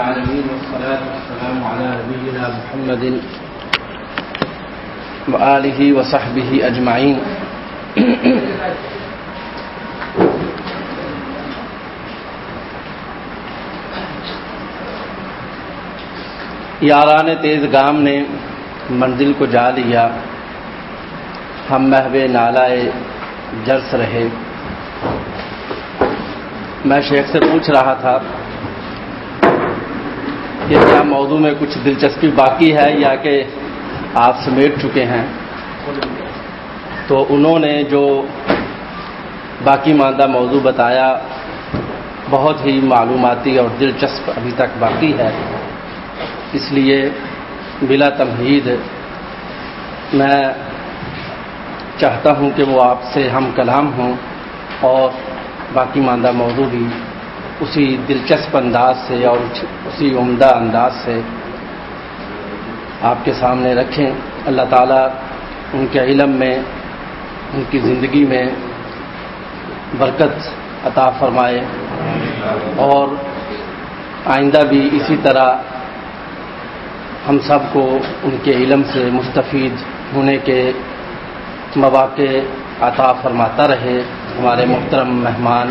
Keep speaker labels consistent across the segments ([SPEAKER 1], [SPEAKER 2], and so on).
[SPEAKER 1] العالمين والصلاة والسلام على نبينا محمد وآله وصحبه أجمعين. یاران تیز گام نے منزل کو جا لیا۔ ہم محو نالائے جرس رہے۔ میں شیخ سے پوچھ رہا تھا کہ کیا موضوع میں کچھ دلچسپی باقی ہے یا کہ آپ سمیٹ چکے ہیں۔ تو انہوں نے جو باقی ماندہ موضوع بتایا، بہت ہی معلوماتی اور دلچسپ ابھی تک باقی ہے۔ اس لیے بلا تمہید میں چاہتا ہوں کہ وہ آپ سے ہم کلام ہوں اور باقی ماندہ موضوع بھی اسی دلچسپ انداز سے اور اسی عمدہ انداز سے آپ کے سامنے رکھیں۔ اللہ تعالیٰ ان کے علم میں، ان کی زندگی میں برکت عطا فرمائے اور آئندہ بھی اسی طرح ہم سب کو ان کے علم سے مستفید ہونے کے مواقع عطا فرماتا رہے۔ ہمارے محترم مہمان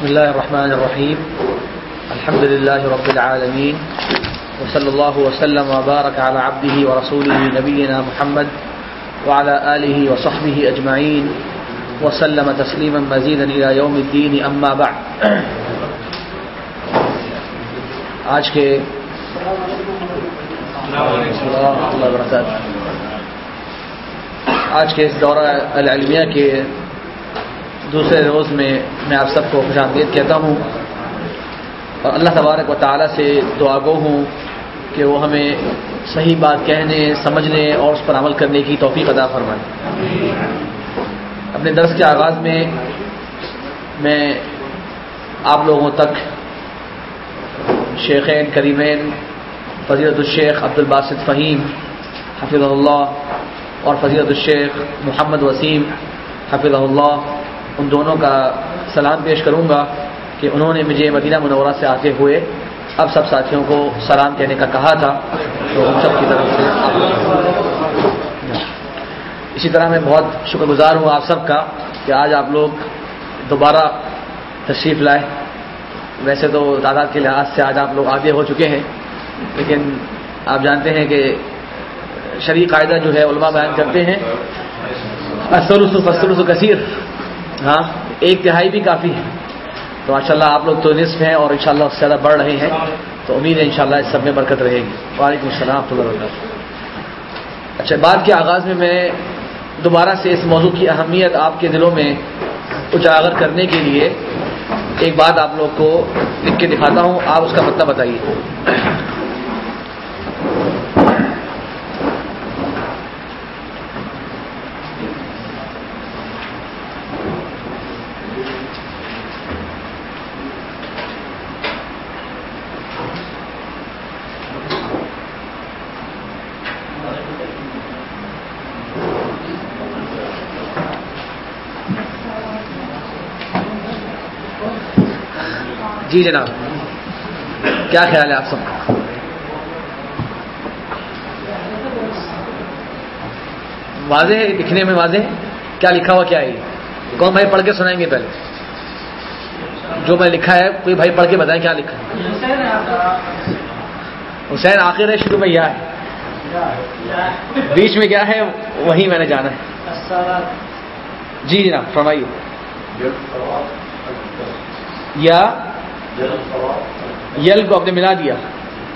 [SPEAKER 2] بسم الله الرحمن الرحيم. الحمد لله رب العالمين. وصلى الله وسلم وبارك على عبده ورسوله نبينا محمد وعلى آله وصحبه أجمعين. وسلم تسليما مزيدا إلى يوم الدين، أما بعد. آج کے آج کے اس دورہ العلمیہ کے دوسرے روز میں میں آپ سب کو خوش آمدید کہتا ہوں اور اللہ تبارک و تعالیٰ سے دعا گو ہوں کہ وہ ہمیں صحیح بات کہنے، سمجھنے اور اس پر عمل کرنے کی توفیق ادا فرمائے۔ اپنے درس کے آغاز میں میں آپ لوگوں تک شیخین کریمین فضیرت الشیخ عبد الباسط فہیم حفظ اللہ، اور فضیرت الشیخ محمد وسیم حفظ اللہ ان دونوں کا سلام پیش کروں گا کہ انہوں نے مجھے مدینہ منورہ سے آتے ہوئے اب سب ساتھیوں کو سلام کہنے کا کہا تھا، تو ان سب کی طرف سے۔ اسی طرح میں بہت شکر گزار ہوں آپ سب کا کہ آج آپ لوگ دوبارہ تشریف لائے۔ ویسے تو تعداد کے لحاظ سے آج آپ لوگ آگے ہو چکے ہیں، لیکن آپ جانتے ہیں کہ شرعی قاعدہ جو ہے علماء بیان کرتے ہیں اسلوس فصلوس و کثیر۔ ہاں ایک تہائی بھی کافی ہے۔ تو ماشاء اللہ آپ لوگ تو نصف ہیں اور انشاءاللہ اس سے زیادہ بڑھ رہے ہیں۔ تو امید ہے انشاءاللہ اس سب میں برکت رہے گی۔ وعلیکم السلام اللہ وبرکاتہ۔ اچھا بات کے آغاز میں میں دوبارہ سے اس موضوع کی اہمیت آپ کے دلوں میں اجاگر کرنے کے لیے ایک بات آپ لوگ کو لکھ کے دکھاتا ہوں۔ آپ اس کا مطلب بتائیے۔ جی جناب۔ کیا خیال ہے آپ سب کا؟ واضح لکھنے میں واضح؟ کیا لکھا ہوا کیا ہے کون بھائی پڑھ کے سنائیں گے پہلے؟ جو میں لکھا ہے، کوئی بھائی پڑھ کے بتائیں کیا لکھا ہے؟ حسین آخر ہے، شروع میں یا ہے۔ بیچ میں کیا ہے وہی میں نے جانا ہے۔ جی جناب، فرمائیے۔ یا یل کو اپنے ملا دیا۔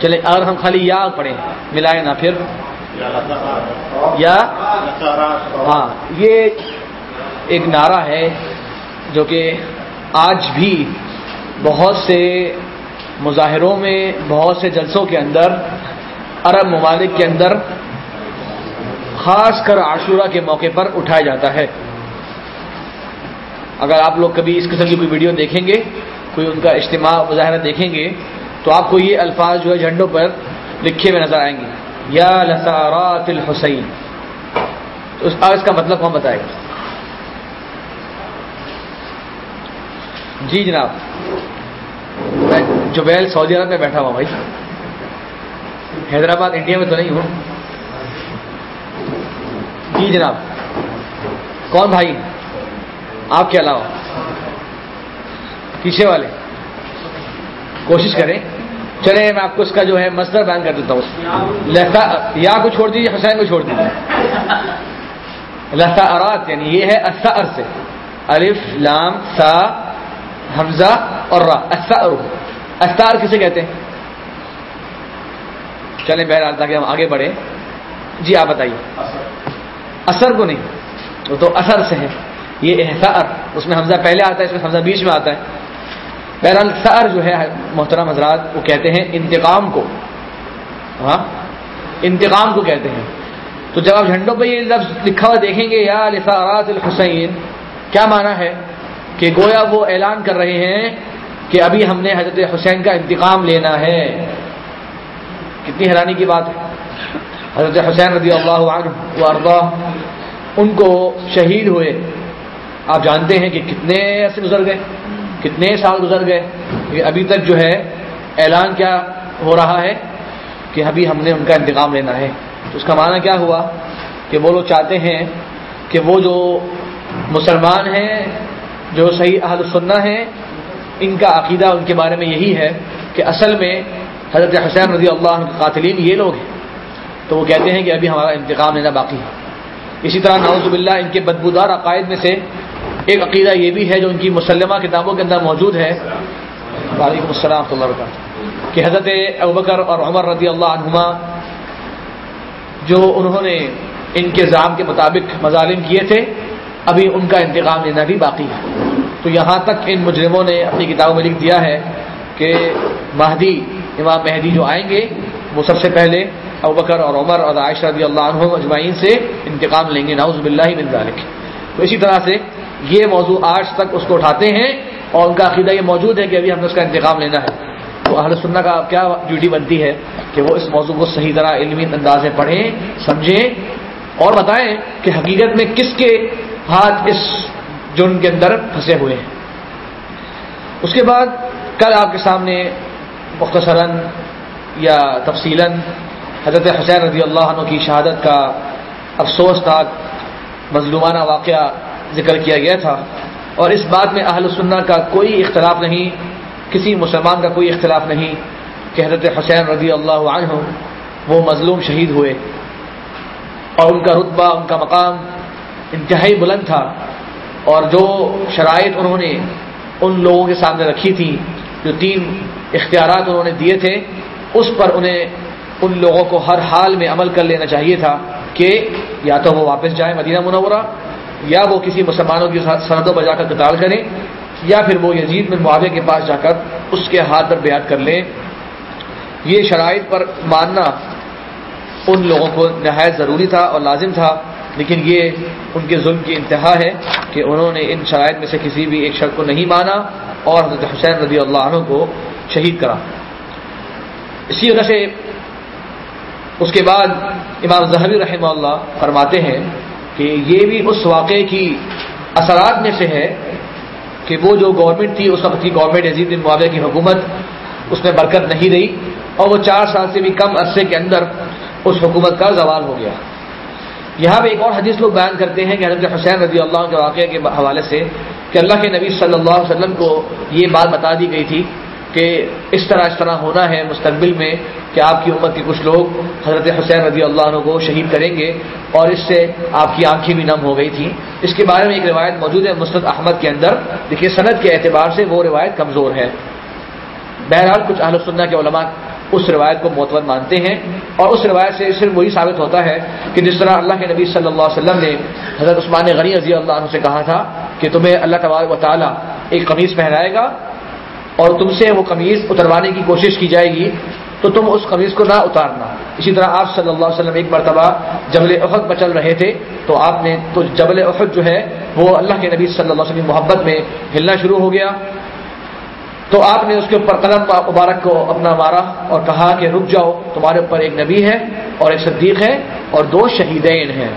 [SPEAKER 2] چلے اگر ہم خالی یا پڑھیں، ملائے نا پھر۔ یا؟ ہاں یہ ایک نعرہ ہے جو کہ آج بھی بہت سے مظاہروں میں، بہت سے جلسوں کے اندر، عرب ممالک کے اندر، خاص کر عاشورہ کے موقع پر اٹھایا جاتا ہے۔ اگر آپ لوگ کبھی اس قسم کی کوئی ویڈیو دیکھیں گے کوئی ان کا اجتماع مظاہرہ دیکھیں گے تو آپ کو یہ الفاظ جو ہے جھنڈوں پر لکھے ہوئے نظر آئیں گے۔ یا لسارات الحسین۔ تو اس کا مطلب کون بتائے گا؟ جی جناب۔ میں جبیل سعودی عرب میں بیٹھا ہوا بھائی۔ حیدرآباد انڈیا میں تو نہیں ہوں۔ جی جناب۔ کون بھائی؟ آپ کے علاوہ۔ پیچھے والے۔ کوشش کریں۔ چلے میں آپ کو اس کا جو ہے مسئلہ بیان کر دیتا ہوں۔ لہتا یا کو چھوڑ دیجیے حسین کو چھوڑ دیجیے لسا ارات یعنی یہ ہے اسا سے۔ الف، لام، سا، حمزہ اور را۔ اسار استار کسے کہتے ہیں؟ چلیں، بہرحال، تاکہ ہم آگے بڑھیں۔ جی آپ بتائیے۔ اثر۔ کو نہیں، وہ تو اثر سے ہے۔ یہ احسار اس میں حمزہ پہلے آتا ہے، اس میں حمزہ بیچ میں آتا ہے۔ بہرحال سر جو ہے محترم حضرات، وہ کہتے ہیں انتقام کو۔ ہاں؟ انتقام کو کہتے ہیں۔ تو جب آپ جھنڈوں پہ یہ لفظ لکھا ہوا دیکھیں گے، یا لسارات الحسین، کیا مانا ہے؟ کہ گویا وہ اعلان کر رہے ہیں کہ ابھی ہم نے حضرت حسین کا انتقام لینا ہے۔ کتنی حیرانی کی بات ہے۔ حضرت حسین رضی اللہ عنہ ان کو شہید ہوئے۔ آپ جانتے ہیں کہ کتنے ایسے گزر گئے۔ کتنے سال گزر گئے؟ کہ ابھی تک جو ہے، اعلان کیا ہو رہا ہے کہ ابھی ہم نے ان کا انتقام لینا ہے۔ تو اس کا معنی کیا ہوا؟ کہ وہ لوگ چاہتے ہیں کہ وہ جو مسلمان ہیں، جو صحیح اہل سننا ہے ان کا عقیدہ ان کے بارے میں یہی ہے کہ اصل میں حضرت حسین رضی اللہ عنہ قاتلین یہ لوگ ہیں۔ تو وہ کہتے ہیں کہ ابھی ہمارا انتقام لینا باقی ہے۔ اسی طرح نعوذ باللہ ان کے بدبودار عقائد میں سے ایک عقیدہ یہ بھی ہے جو ان کی مسلمہ کتابوں کے اندر موجود ہے۔ وعلیکم السلام اللہ وبرکاتہ۔ کہ حضرت ابکر اور عمر رضی اللہ عنہما جو انہوں نے ان کے زام کے مطابق مظالم کیے تھے، ابھی ان کا انتقام لینا بھی باقی ہے۔ تو یہاں تک ان مجرموں نے اپنی کتابوں میں لکھ دیا ہے کہ مہدی، امام مہدی جو آئیں گے، وہ سب سے پہلے ابکر اور عمر اور عائشہ رضی اللہ عنہ اجمعین سے انتقام لیں گے۔ ناؤز باللہ بن ذالک تو اسی طرح سے یہ موضوع آج تک اس کو اٹھاتے ہیں اور ان کا عقیدہ یہ موجود ہے کہ ابھی ہم نے اس کا انتقام لینا ہے۔ تو اہل سننا کا کیا ڈیوٹی بنتی ہے کہ وہ اس موضوع کو صحیح طرح علمی انداز سے پڑھیں، سمجھیں اور بتائیں کہ حقیقت میں کس کے ہاتھ اس جرم کے اندر پھنسے ہوئے ہیں۔ اس کے بعد کل آپ کے سامنے مختصراً یا تفصیل حضرت حسین رضی اللہ عنہ کی شہادت کا افسوس تھا مظلومانہ واقعہ ذکر کیا گیا تھا اور اس بات میں اہل سننا کا کوئی اختلاف نہیں، کسی مسلمان کا کوئی اختلاف نہیں کہ حضرت حسین رضی اللہ عنہ وہ مظلوم شہید ہوئے۔ اور ان کا رتبہ، ان کا مقام انتہائی بلند تھا۔ اور جو شرائط انہوں نے ان لوگوں کے سامنے رکھی تھی جو تین اختیارات انہوں نے دیے تھے، اس پر انہیں ان لوگوں کو ہر حال میں عمل کر لینا چاہیے تھا کہ یا تو وہ واپس جائیں مدینہ منورہ یا وہ کسی مسلمانوں کی سرحدوں پر جا کر قتال کریں، یا پھر وہ یزید میں معاویہ کے پاس جا کر اس کے ہاتھ پر بیعت کر لیں۔ یہ شرائط پر ماننا ان لوگوں کو نہایت ضروری تھا اور لازم تھا، لیکن یہ ان کے ظلم کی انتہا ہے کہ انہوں نے ان شرائط میں سے کسی بھی ایک شرط کو نہیں مانا اور حضرت حسین رضی اللہ عنہ کو شہید کرا۔ اسی وجہ سے اس کے بعد امام زہبی رحمہ اللہ فرماتے ہیں کہ یہ بھی اس واقعے کی اثرات میں سے ہے کہ وہ جو گورنمنٹ تھی، اس وقت کی گورنمنٹ عزیز بن معاویہ کی حکومت، اس میں برکت نہیں رہی اور وہ چار سال سے بھی کم عرصے کے اندر اس حکومت کا زوال ہو گیا۔ یہاں پہ ایک اور حدیث لوگ بیان کرتے ہیں کہ حضرت حسین رضی اللہ کے واقعے کے حوالے سے کہ اللہ کے نبی صلی اللہ علیہ وسلم کو یہ بات بتا دی گئی تھی کہ اس طرح اس طرح ہونا ہے مستقبل میں کہ آپ کی امت کے کچھ لوگ حضرت حسین رضی اللہ عنہ کو شہید کریں گے اور اس سے آپ کی آنکھیں بھی نم ہو گئی تھیں۔ اس کے بارے میں ایک روایت موجود ہے مستد احمد کے اندر۔ دیکھیے صنعت کے اعتبار سے وہ روایت کمزور ہے۔ بہرحال کچھ اہل سننا کے علماء اس روایت کو معتبر مانتے ہیں اور اس روایت سے صرف وہی ثابت ہوتا ہے کہ جس طرح اللہ کے نبی صلی اللہ علیہ وسلم نے حضرت عثمان غنی رضی اللہ عنہ سے کہا تھا کہ تمہیں اللہ تبارک و تعالیٰ ایک قمیص پہنائے گا اور تم سے وہ قمیض اتروانے کی کوشش کی جائے گی، تو تم اس قمیض کو نہ اتارنا۔ اسی طرح آپ صلی اللہ علیہ وسلم ایک مرتبہ جبل احد پر چل رہے تھے، تو آپ نے تو جبل احد جو ہے، وہ اللہ کے نبی صلی اللہ علیہ وسلم محبت میں ہلنا شروع ہو گیا۔ تو آپ نے اس کے اوپر قلم مبارک کو اپنا مارا اور کہا کہ رک جاؤ، تمہارے اوپر ایک نبی ہے اور ایک صدیق ہے اور دو شہیدین ہیں۔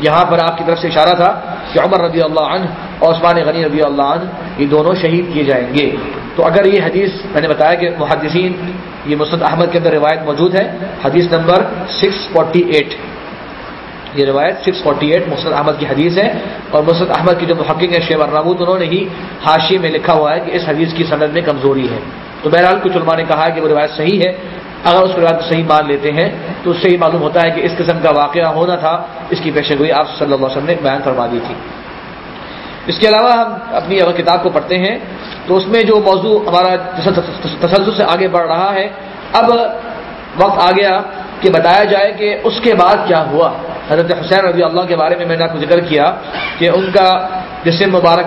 [SPEAKER 2] یہاں پر آپ کی طرف سے اشارہ تھا کہ عمر رضی اللہ عنہ اور عثمان غنی رضی اللہ عنہ، یہ دونوں شہید کیے جائیں گے۔ تو اگر یہ حدیث میں نے بتایا کہ محدثین، یہ مسد احمد کے اندر روایت موجود ہے، حدیث نمبر 648 یہ روایت 648 مسد احمد کی حدیث ہے اور مسد احمد کی جو محقق ہے شیور نامود انہوں نے ہی حاشی میں لکھا ہوا ہے کہ اس حدیث کی صنعت میں کمزوری ہے۔ تو بہرحال کچھ علماء نے کہا ہے کہ وہ روایت صحیح ہے۔ اگر اس روایت کو صحیح مان لیتے ہیں، تو اس سے ہی معلوم ہوتا ہے کہ اس قسم کا واقعہ ہونا تھا، اس کی پیشے گوئی آپ صلی اللہ علیہ وسلم نے بیان کروا دی تھی۔ اس کے علاوہ ہم اپنی اگر کتاب کو پڑھتے ہیں، تو اس میں جو موضوع ہمارا تسلسل سے آگے بڑھ رہا ہے، اب وقت آ گیا کہ بتایا جائے کہ اس کے بعد کیا ہوا۔ حضرت حسین رضی اللہ کے بارے میں میں نے آپ کو ذکر کیا کہ ان کا جسم مبارک،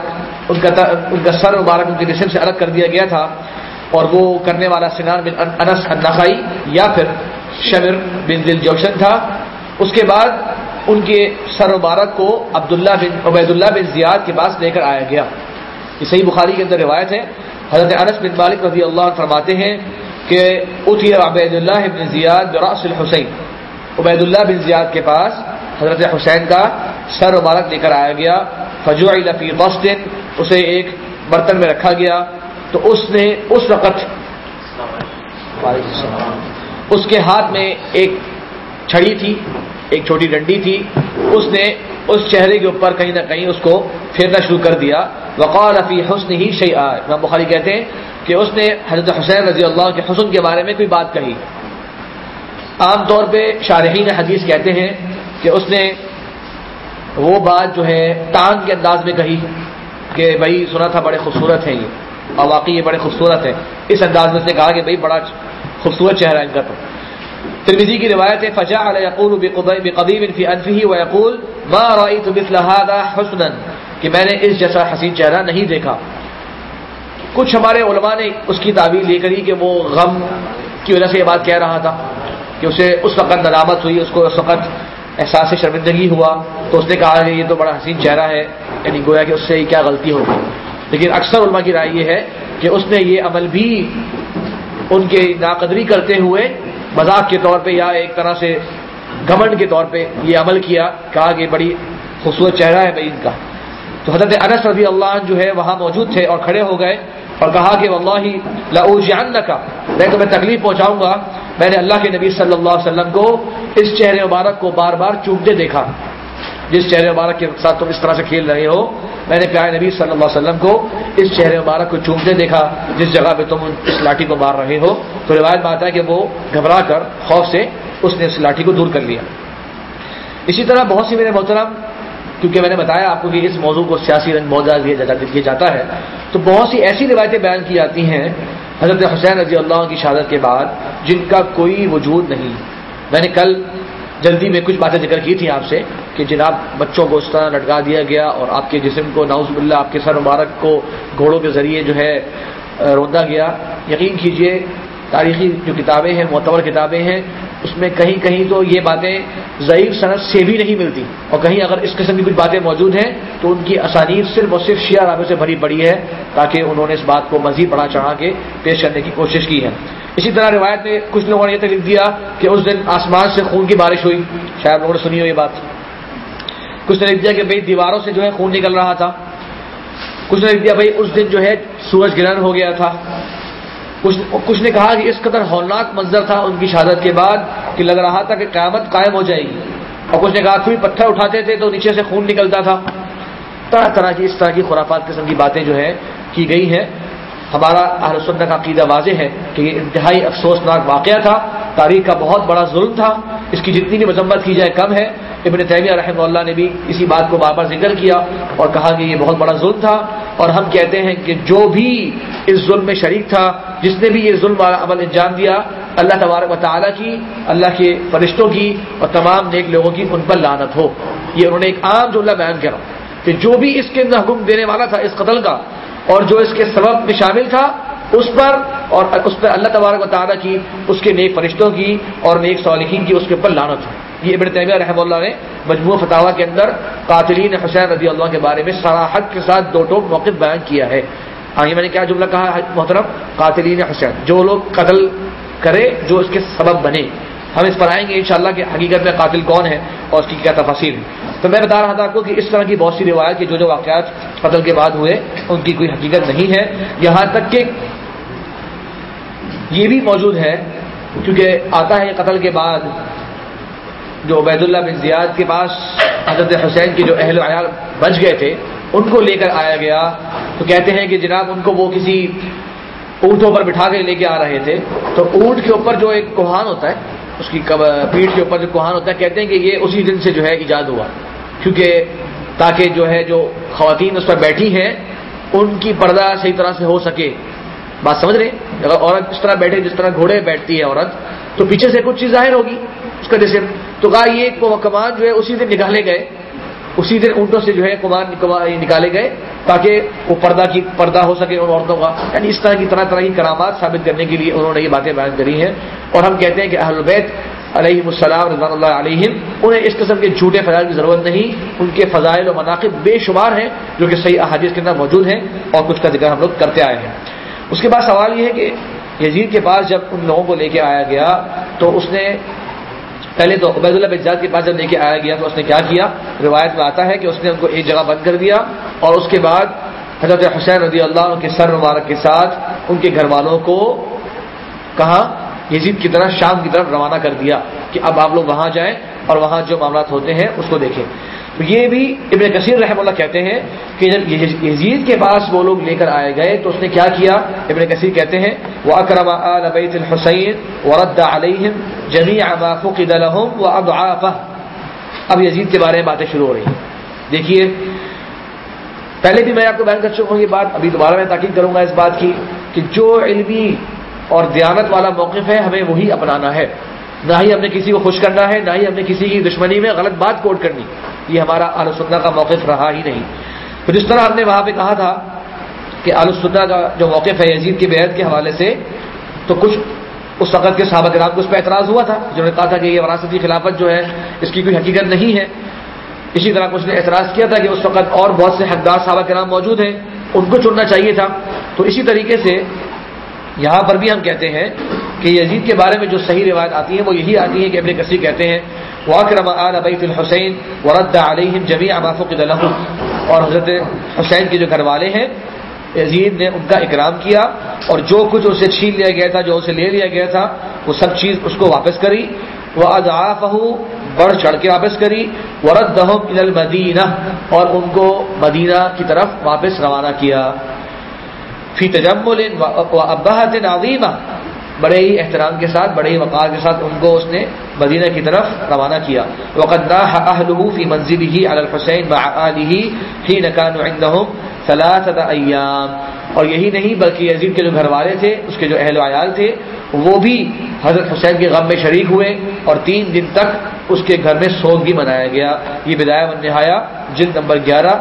[SPEAKER 2] ان کا ان کا سر مبارک، ان کے جسم سے الگ کر دیا گیا تھا۔ اور وہ کرنے والا سنان بن انس النخائی یا پھر شمر بن دل جوشن تھا۔ اس کے بعد ان کے سر مبارک کو عبداللہ بن عبید اللہ بن زیاد کے پاس لے کر آیا گیا۔ یہ صحیح بخاری کے اندر روایت ہے۔ حضرت انس بن مالک رضی اللہ فرماتے ہیں کہ اتھی عبید اللہ بن زیاد براس الحسین۔ عبید اللہ بن زیاد کے پاس حضرت حسین کا سر مبارک لے کر آیا گیا۔ فجو لفی مسجد اسے ایک برتن میں رکھا گیا۔ تو اس نے اس وقت اس کے ہاتھ میں ایک چھڑی تھی۔ ایک چھوٹی ڈنڈی تھی، اس نے اس چہرے کے اوپر کہیں نہ کہیں اس کو پھیرنا شروع کر دیا۔ وقال فی حسن ہی شی امام بخاری کہتے ہیں کہ اس نے حضرت حسین رضی اللہ کے حسن کے بارے میں کوئی بات کہی۔ عام طور پہ شارحین حدیث کہتے ہیں کہ اس نے وہ بات جو ہے ٹانگ کے انداز میں کہی کہ بھائی سنا تھا بڑے خوبصورت ہیں یہ، اور واقعی یہ بڑے خوبصورت ہیں۔ اس انداز میں اس نے کہا کہ بھائی بڑا خوبصورت چہرہ ان کا تو۔ ترمیزی کی روایت ہے فجا یقول بقدیم فی انفه ويقول ما رايت مثل هذا حسنا کہ میں نے اس جیسا حسین چہرہ نہیں دیکھا۔ کچھ ہمارے علماء نے اس کی تعبیر لے کری کہ وہ غم کی وجہ سے یہ بات کہہ رہا تھا کہ اسے اس وقت ندامت ہوئی، اس کو اس وقت احساس شرمندگی ہوا۔ تو اس نے کہا کہ یہ تو بڑا حسین چہرہ ہے یعنی گویا کہ اس سے کیا غلطی ہو گئی لیکن اکثر علماء کی رائے یہ ہے کہ اس نے یہ عمل بھی ان کے ناقدری کرتے ہوئے مذاق کے طور پہ یا ایک طرح سے گمنڈ کے طور پہ یہ عمل کیا، کہا کہ بڑی خوبصورت چہرہ ہے بھائی ان کا۔ تو حضرت انس رضی اللہ عنہ جو ہے وہاں موجود تھے اور کھڑے ہو گئے اور کہا کہ واللہ لاجعن کا میں تمہیں تکلیف پہنچاؤں گا۔ میں نے اللہ کے نبی صلی اللہ علیہ وسلم کو اس چہرے مبارک کو بار بار چومتے دیکھا۔ جس چہرے مبارک کے ساتھ تم اس طرح سے کھیل رہے ہو، میں نے پیارے نبی صلی اللہ علیہ وسلم کو اس چہرے مبارک کو چومتے دیکھا، جس جگہ پہ تم اس لاٹھی کو مار رہے ہو۔ تو روایت بات ہے کہ وہ گھبرا کر خوف سے اس نے اس لاٹھی کو دور کر لیا۔ اسی طرح بہت سی میرے محترم، کیونکہ میں نے بتایا آپ کو کہ اس موضوع کو سیاسی رنگ بہت زیادہ دیا جاتا ہے، تو بہت سی ایسی روایتیں بیان کی جاتی ہیں حضرت حسین رضی اللہ کی شہادت کے بعد جن کا کوئی وجود نہیں۔ میں نے کل جلدی میں کچھ باتیں ذکر کی تھی آپ سے کہ جناب بچوں کو اس طرح لٹکا دیا گیا اور آپ کے جسم کو ناؤز باللہ آپ کے سر مبارک کو گھوڑوں کے ذریعے جو ہے روندا گیا۔ یقین کیجیے، تاریخی جو کتابیں ہیں، معتبر کتابیں ہیں، اس میں کہیں کہیں تو یہ باتیں ضعیف صنعت سے بھی نہیں ملتی۔ اور کہیں اگر اس قسم کی کچھ باتیں موجود ہیں تو ان کی اسانید صرف اور صرف شیعہ رابطے سے بھری پڑی ہے تاکہ انہوں نے اس بات کو مزید بڑا چڑھا کے پیش کرنے کی کوشش کی ہے۔ اسی طرح روایت میں کچھ لوگوں نے یہ تک لکھ دیا کہ اس دن آسمان سے خون کی بارش ہوئی۔ شاید لوگوں نے سنی ہو یہ بات۔ کچھ نے لکھ دیا کہ بھائی دیواروں سے جو ہے خون نکل رہا تھا۔ کچھ نے لکھ دیا بھائی اس دن جو ہے سورج گرہن ہو گیا تھا۔ کچھ نے کہا کہ اس قدر ہولناک منظر تھا ان کی شہادت کے بعد کہ لگ رہا تھا کہ قیامت قائم ہو جائے گی۔ اور کچھ نے کہا کوئی پتھر اٹھاتے تھے تو نیچے سے خون نکلتا تھا۔ طرح طرح کی اس طرح کی خرافات قسم کی باتیں جو ہے کی گئی ہیں۔ ہمارا اہل سنت کا عقیدہ واضح ہے کہ یہ انتہائی افسوسناک واقعہ تھا، تاریخ کا بہت بڑا ظلم تھا، اس کی جتنی بھی مذمت کی جائے کم ہے۔ ابن تیمیہ رحمہ اللہ نے بھی اسی بات کو بار بار ذکر کیا اور کہا کہ یہ بہت بڑا ظلم تھا۔ اور ہم کہتے ہیں کہ جو بھی اس ظلم میں شریک تھا، جس نے بھی یہ ظلم والا عمل انجام دیا، اللہ تبارک و تعالیٰ کی، اللہ کے فرشتوں کی اور تمام نیک لوگوں کی ان پر لانت ہو۔ یہ انہوں نے ایک عام جملہ بیان کرا کہ جو بھی اس کے اندر حکم دینے والا تھا، اس قتل کا اور جو اس کے سبب میں شامل تھا، اس پر اور اس پر اللہ تبارک و تعالیٰ کی، اس کے نیک فرشتوں کی اور نیک صالحین کی اس کے اوپر لانت ہو۔ یہ ابن تیمیہ رحمہ اللہ نے مجموعہ فتح کے اندر قاتلین حسین رضی اللہ کے بارے میں سراحت کے ساتھ دو ٹوک موقف بیان کیا ہے۔ آگے میں نے کیا جملہ کہا محترم، قاتلین حسین، جو لوگ قتل کرے، جو اس کے سبب بنے۔ ہم اس پر آئیں گے انشاءاللہ کہ حقیقت میں قاتل کون ہے اور اس کی کیا تفاصیر ہے۔ تو میں بتا رہا تھا آپ کو کہ اس طرح کی بہت سی روایت کے جو جو واقعات قتل کے بعد ہوئے، ان کی کوئی حقیقت نہیں ہے۔ یہاں تک کہ یہ بھی موجود ہے، کیونکہ آتا ہے قتل کے بعد جو عبید اللہ بن زیاد کے پاس حضرت حسین کی جو اہل و عیال بچ گئے تھے، ان کو لے کر آیا گیا۔ تو کہتے ہیں کہ جناب ان کو وہ کسی اونٹوں پر بٹھا کے لے کے آ رہے تھے۔ تو اونٹ کے اوپر جو ایک کوہان ہوتا ہے، اس کی پیٹھ کے اوپر جو کوہان ہوتا ہے، کہتے ہیں کہ یہ اسی دن سے جو ہے ایجاد ہوا۔ کیونکہ تاکہ جو ہے جو خواتین اس پر بیٹھی ہیں، ان کی پردہ صحیح طرح سے ہو سکے۔ بات سمجھ رہے ہیں؟ اگر عورت اس طرح بیٹھے، جس طرح گھوڑے بیٹھتی ہے عورت، تو پیچھے سے کچھ چیز ظاہر ہوگی اس کا جیسے تو کہا یہ کمان جو ہے اسی دن نکالے گئے۔ اسی دن اونٹوں سے جو ہے کمان نکالے گئے تاکہ وہ پردہ کی پردہ ہو سکے ان عورتوں کا۔ یعنی اس طرح کی طرح طرح کی کرامات ثابت کرنے کے لیے انہوں نے یہ باتیں بیان کری ہیں۔ اور ہم کہتے ہیں کہ اہل بیت علیہ السلام رضوان اللہ علیہ انہیں اس قسم کے جھوٹے فضائل کی ضرورت نہیں، ان کے فضائل و مناقب بے شمار ہیں جو کہ صحیح احادیث کے اندر موجود ہیں اور کچھ کا ذکر ہم لوگ کرتے آئے ہیں۔ اس کے بعد سوال یہ ہے کہ یزید کے پاس جب ان لوگوں کو لے کے آیا گیا تو اس نے پہلے تو عبید اللہ بجاد کے پاس جب لے کے آیا گیا تو اس نے کیا کیا؟ روایت میں آتا ہے کہ اس نے ان کو ایک جگہ بند کر دیا اور اس کے بعد حضرت حسین رضی اللہ کے سر مبارک کے ساتھ ان کے گھر والوں کو کہا یزید کی طرح، شام کی طرف روانہ کر دیا کہ اب آپ لوگ وہاں جائیں اور وہاں جو معاملات ہوتے ہیں اس کو دیکھیں۔ تو یہ بھی ابن کثیر رحم اللہ کہتے ہیں کہ جب یزید کے پاس وہ لوگ لے کر آئے گئے تو اس نے کیا کیا؟ ابن کثیر کہتے ہیں وہ اکرم بیت الحسین ورد علیہم جمی فقد لهم وابعافه اب یزید کے بارے میں باتیں شروع ہو رہی ہیں۔ دیکھیے، پہلے بھی میں آپ کو بیان کر چکا ہوں یہ بات، ابھی دوبارہ میں تاکید کروں گا اس بات کی کہ جو علمی اور دیانت والا موقف ہے، ہمیں وہی اپنانا ہے۔ نہ ہی ہم نے کسی کو خوش کرنا ہے، نہ ہی ہم نے کسی کی دشمنی میں غلط بات کوٹ کرنی۔ یہ ہمارا آلوسنہ کا موقف رہا ہی نہیں۔ تو جس طرح ہم نے وہاں پہ کہا تھا کہ آلوسنہ کا جو موقف ہے یزید کی بیعت کے حوالے سے، تو کچھ اس وقت کے صحابہ کرام کو اس پہ اعتراض ہوا تھا۔ جنہوں نے کہا تھا کہ یہ وراثتی خلافت جو ہے، اس کی کوئی حقیقت نہیں ہے۔ اسی طرح کچھ نے اعتراض کیا تھا کہ اس وقت اور بہت سے حقدار صحابہ کرام موجود ہیں، ان کو چننا چاہیے تھا۔ تو اسی طریقے سے یہاں پر بھی ہم کہتے ہیں کہ یزید کے بارے میں جو صحیح روایت آتی ہے وہ یہی آتی ہے کہ ابن کثیر کہتے ہیں واکرم آل بیت الحسین ورد علیہم جمیع ما فقد لهم۔ اور حضرت حسین کے جو گھر والے ہیں، یزید نے ان کا اکرام کیا اور جو کچھ اسے چھین لیا گیا تھا، جو اسے لے لیا گیا تھا، وہ سب چیز اس کو واپس کری۔ وہ اضافہ بڑھ چڑھ کے واپس کری۔ ورد دہم المدینہ اور ان کو مدینہ کی طرف واپس روانہ کیا۔ فی تجمل و ابہت عظیمہ۔ بڑے ہی احترام کے ساتھ، بڑے ہی وقار کے ساتھ ان کو اس نے مدینہ کی طرف روانہ کیا۔ وقت فی منزل ہی الحسین ہی نقان ثلاثت ایام۔ اور یہی نہیں، بلکہ یزید کے جو گھر والے تھے، اس کے جو اہل و عیال تھے، وہ بھی حضرت حسین کے غم میں شریک ہوئے اور تین دن تک اس کے گھر میں سوگ بھی منایا گیا۔ یہ بدایا من نہایا جلد نمبر گیارہ،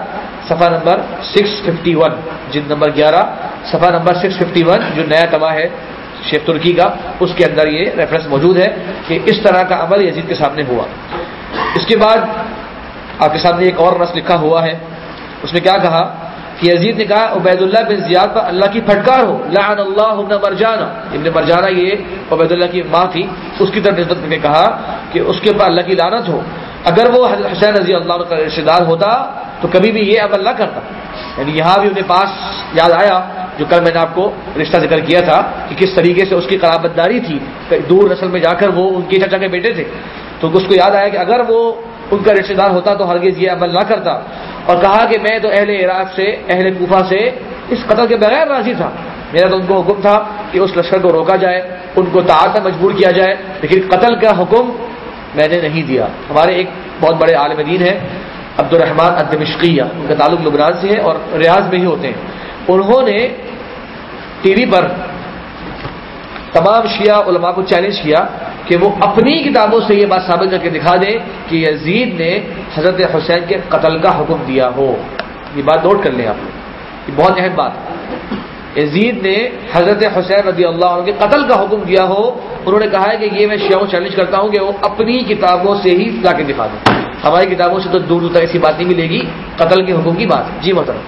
[SPEAKER 2] صفحہ نمبر سکس ففٹی ون جلد نمبر گیارہ، صفحہ نمبر سکس ففٹی ون جو نیا تباہ ہے شیخ ترکی کا، اس کے اندر یہ ریفرنس موجود ہے کہ اس طرح کا عمل یزید کے سامنے ہوا۔ اس کے بعد آپ کے سامنے ایک اور رس لکھا ہوا ہے۔ اس میں کیا کہا؟ کہ یزید نے کہا عبید اللہ بن زیاد پر اللہ کی پھٹکار ہو، لعن اللہ ابن مرجانہ ابن مرجانہ یہ عبید اللہ کی ماں تھی۔ اس کی طرف نسبت نے کہا کہ اس کے اوپر اللہ کی لانت ہو۔ اگر وہ حسین رضی اللہ کا رشتے دار ہوتا تو کبھی بھی یہ عمل نہ کرتا۔ یعنی یہاں بھی انہیں پاس یاد آیا جو کل میں نے آپ کو رشتہ ذکر کیا تھا کہ کس طریقے سے اس کی قرابت داری تھی دور نسل میں جا کر وہ ان کے چچا کے بیٹے تھے۔ تو اس کو یاد آیا کہ اگر وہ ان کا رشتے دار ہوتا تو ہرگز یہ عمل نہ کرتا۔ اور کہا کہ میں تو اہل عراق سے، اہل کوفہ سے اس قتل کے بغیر راضی تھا۔ میرا تو ان کو حکم تھا کہ اس لشکر کو روکا جائے، ان کو تعداد مجبور کیا جائے، لیکن قتل کا حکم میں نے نہیں دیا۔ ہمارے ایک بہت بڑے عالم دین ہیں عبد الرحمان ادمشقیہ ان کا تعلق لبنان سے ہے اور ریاض میں ہی ہوتے ہیں۔ انہوں نے ٹی وی پر تمام شیعہ علماء کو چیلنج کیا کہ وہ اپنی کتابوں سے یہ بات ثابت کر کے دکھا دیں کہ یزید نے حضرت حسین کے قتل کا حکم دیا ہو۔ یہ بات نوٹ کر لیں آپ یہ بہت اہم بات یزید نے حضرت حسین رضی اللہ عنہ کے قتل کا حکم دیا ہو۔ انہوں نے کہا ہے کہ یہ میں شیعوں چیلنج کرتا ہوں کہ وہ اپنی کتابوں سے ہی لا کے دکھا دیں۔ ہماری کتابوں سے تو دور دور تک ایسی بات نہیں ملے گی قتل کے حکم کی بات جی محترم۔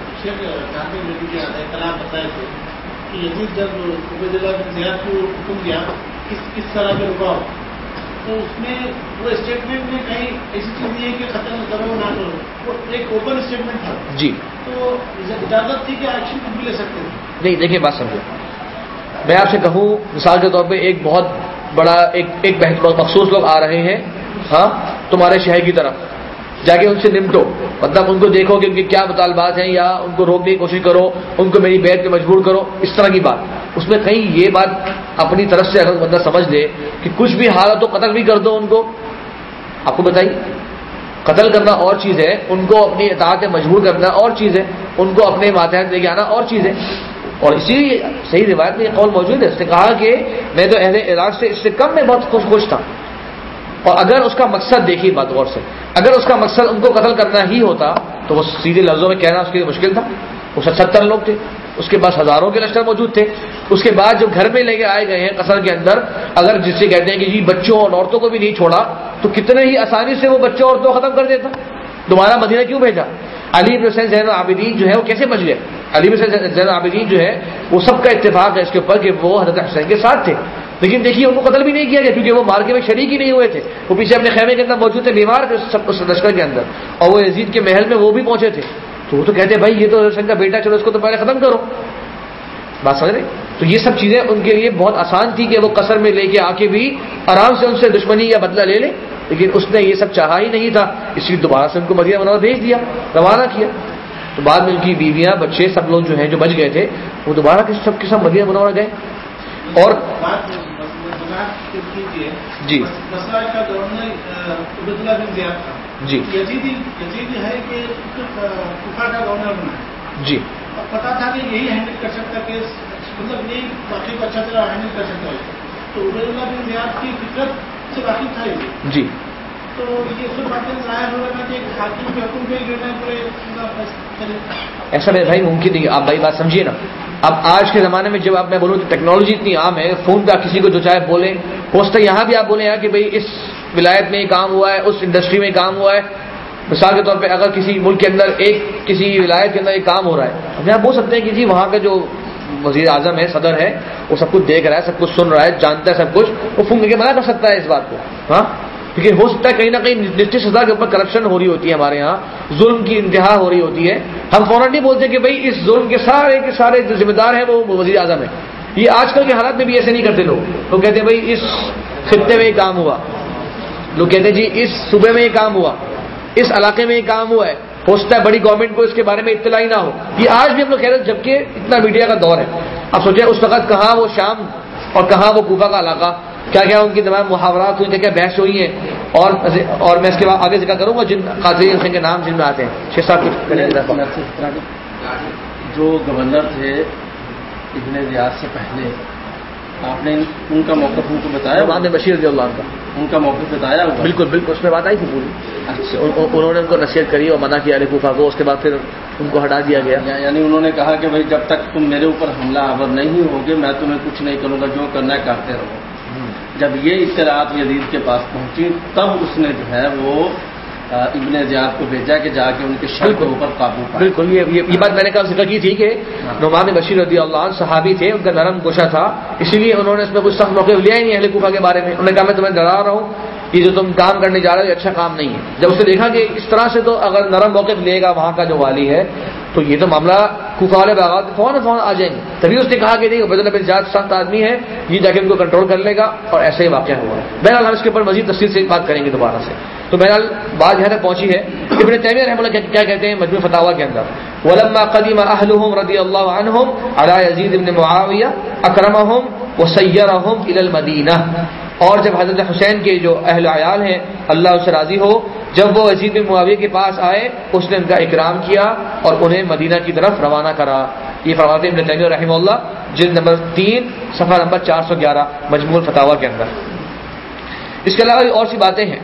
[SPEAKER 3] تو اس میں وہ اسٹیٹمنٹ میں کہیں ایسی چیز نہیں ہے کہ ختم کرو نہ کرو۔ وہ ایک اوپن اسٹیٹمنٹ تھا۔
[SPEAKER 2] جی۔
[SPEAKER 3] تو اجازت تھی کہ ایکشن بھی لے سکتے ہیں
[SPEAKER 2] نہیں دیکھیے بات سمجھو میں آپ سے کہوں مثال کے طور پہ ایک بہت بڑا ایک ایک مخصوص لوگ آ رہے ہیں۔ ہاں تمہارے شہر کی طرف۔ جا کے ان سے نمٹو۔ مطلب ان کو دیکھو کہ ان کے کیا مطالبات ہیں، یا ان کو روکنے کی کوشش کرو، ان کو میری بیت پہ مجبور کرو۔ اس طرح کی بات۔ اس میں کہیں یہ بات اپنی طرف سے اگر بندہ سمجھ لے کہ کچھ بھی حال ہو تو قتل بھی کر دو ان کو۔ آپ کو بتائیے؟ قتل کرنا اور چیز ہے، ان کو اپنی اطاعت مجبور کرنا اور چیز ہے۔ ان کو اپنے ماتحت لے کے آنا اور چیز ہے۔ اور اسی صحیح روایت میں یہ قول موجود ہے، اس نے کہا کہ میں تو اہل عراق سے اس سے کم میں بہت خوش خوش تھا۔ اور اگر اس کا مقصد دیکھیے بات غور سے، اگر اس کا مقصد ان کو قتل کرنا ہی ہوتا، تو وہ سیدھے لفظوں میں کہنا اس کے لیے مشکل تھا۔ وہ ستر لوگ تھے۔ اس کے پاس ہزاروں کے لشکر موجود تھے۔ اس کے بعد جو گھر میں لے کے آئے گئے ہیں قصر کے اندر، اگر جس سے کہتے ہیں کہ جی بچوں اور عورتوں کو بھی نہیں چھوڑا، تو کتنے ہی آسانی سے وہ بچوں اور عورتوں ختم کر دیتا۔ دوبارہ مدینہ کیوں بھیجا؟ علی حسین زین العابدین جو ہے وہ کیسے بچ گئے؟ علی حسین زین العابدین جو ہے وہ سب کا اتفاق ہے اس کے اوپر کہ وہ حضرت حسین کے ساتھ تھے۔ لیکن دیکھیے، ان کو قتل بھی نہیں کیا گیا، کیونکہ وہ مارکے میں شریک ہی نہیں ہوئے تھے۔ وہ پیچھے اپنے خیمے کے اندر موجود تھے، بیمار تھے اس لشکر کے اندر۔ اور وہ عزیز کے محل میں وہ بھی پہنچے تھے۔ تو وہ تو کہتے ہیں، بھائی، یہ تو حسین کا بیٹا چلو اس کو تو پہلے ختم کرو۔ بات سمجھ رہے؟ تو یہ سب چیزیں ان کے لیے بہت آسان تھی کہ وہ قصر میں لے کے آ کے بھی آرام سے ان سے دشمنی یا بدلہ لے لیں لیکن اس نے یہ سب چاہا ہی نہیں تھا۔ اس لیے دوبارہ سے ان کو مدینہ منور بھیج دیا، روانہ کیا۔ تو بعد میں ان کی بیویاں، بچے سب لوگ جو ہیں جو بچ گئے تھے، وہ دوبارہ سب کے سب مدینہ منورہ گئے۔ اور جی۔ جی۔ جی۔
[SPEAKER 3] پتا تھا کہ یہی ہینڈل کر سکتا کیس مطلب یہی باقی کو اچھا طرح ہینڈل کر سکتا ہے۔ تو عبید اللہ بن زیاد کی فطرت سے واقف تھا
[SPEAKER 2] جی۔
[SPEAKER 3] تو یہ ظاہر کہ حاکم کے حکم پہ
[SPEAKER 2] ایسا میرے بھائی ممکن نہیں، آپ بھائی بات سمجھیے نا۔ اب آج کے زمانے میں جب آپ میں بولوں ٹیکنالوجی اتنی عام ہے، فون پہ آپ کسی کو جو چاہے بولیں۔ ہو سکتا ہے یہاں بھی آپ بولیں کہ بھائی اس ولایت میں یہ کام ہوا ہے، اس انڈسٹری میں کام ہوا ہے۔ مثال کے طور پہ اگر کسی ملک کے اندر ایک کسی ولایت کے اندر ایک کام ہو رہا ہے، اب یہاں بول سکتے ہیں کہ جی وہاں کا جو وزیر اعظم ہے، صدر ہے، وہ سب کچھ دیکھ رہا ہے، سب کچھ سن رہا ہے، جانتا ہے سب کچھ، وہ فون کے منع کر سکتا ہے اس بات کو۔ ہاں؟ لیکن ہو سکتا ہے کہیں نہ کہیں نشچت سزا کے اوپر کرپشن ہو رہی ہوتی ہے ہمارے یہاں ظلم کی انتہا ہو رہی ہوتی ہے۔ ہم فوراً نہیں بولتے کہ بھائی اس ظلم کے سارے کے سارے جو ذمہ دار ہیں وہ وزیر اعظم ہے یہ آج کل کے حالات میں بھی ایسے نہیں کرتے لوگ۔ لوگ کہتے ہیں بھائی اس خطے میں یہ کام ہوا۔ لوگ کہتے ہیں جی اس صوبے میں یہ کام ہوا۔ اس علاقے میں یہ کام ہوا ہے۔ ہو سکتا ہے بڑی گورنمنٹ کو اس کے بارے میں اطلاع ہی نہ ہو۔ یہ آج بھی ہم لوگ کہہ رہے ہیں جبکہ اتنا میڈیا کا دور ہے۔ اب سوچیں اس وقت کہاں وہ شام اور کہاں وہ کوفہ کا علاقہ کیا کیا ان کی تمام محاورات ہوئی کیا بحث ہوئی ہیں؟ اور اور میں اس کے بعد آگے ذکر کروں گا جن قاضی کے نام جن میں آتے ہیں۔ چھ سات
[SPEAKER 1] جو گورنر تھے ابن ریاض سے پہلے آپ نے ان کا موقف ان کو بتایا
[SPEAKER 2] بعد بشیر رضی اللہ کا۔
[SPEAKER 1] ان کا موقف بتایا
[SPEAKER 2] بالکل بالکل اس میں بات آئی تھی پوری۔ اچھا۔ انہوں نے ان کو نصیحت کری اور منع کیا علی کوفہ کو اس کے بعد پھر ان کو ہٹا دیا گیا۔
[SPEAKER 1] یعنی انہوں نے کہا کہ بھائی جب تک تم میرے اوپر حملہ آور نہیں ہوگے میں تمہیں کچھ نہیں کروں گا جو کرنا ہے کرتے رہو۔ جب یہ اطلاعات یزید کے پاس پہنچی تب اس نے جو ہے وہ ابن زیاد کو بھیجا کہ جا کے ان کے شر کے اوپر قابو پائے۔
[SPEAKER 2] بالکل یہ بات میں نے کہا ذکر کی تھی کہ ہاں۔ نعمان بشیر رضی اللہ عنہ صحابی تھے ان کا نرم گوشہ تھا اسی لیے انہوں نے اس میں کچھ سخت موقع لیا ہی نہیں اہل کوفہ کے بارے میں۔ انہوں نے کہا میں تمہیں ڈرا رہا ہوں۔ یہ جو تم کام کرنے جا رہے ہو اچھا کام نہیں ہے۔ جب اس نے دیکھا کہ اس طرح سے تو اگر نرم موقع لے گا وہاں کا جو والی ہے، تو یہ تو معاملہ کوفہ والے باغات فون فون آ جائیں گے۔ تبھی اس نے کہا کہ نہیں عبید بن زیاد سخت آدمی ہے، یہ جا کے ان کو کنٹرول کر لے گا اور ایسا ہی واقعہ ہوا بہرحال ہم اس کے اوپر مزید تفصیل سے بات کریں گے دوبارہ سے۔ تو بہرحال بات یہاں تک پہنچی ہے ابن تیمیہ رحمۃ اللہ کیا کہتے ہیں مجموع فتح کے اندر۔ ولما قدیم اہلهم رضی اللہ عنہم علی یزید ابن معاویہ اکرمہم وسیرہم الى المدینہ اور جب حضرت حسین کے جو اہل عیال ہیں، اللہ اسے راضی ہو، جب وہ عزیز معاویہ کے پاس آئے، اس نے ان کا اکرام کیا اور انہیں مدینہ کی طرف روانہ کرا۔ یہ فرماتے ابن تیمیہ رحمہ اللہ، جلد نمبر تین، صفحہ نمبر چار سو گیارہ مجموع فتح کے اندر۔ اس کے علاوہ اور سی باتیں ہیں۔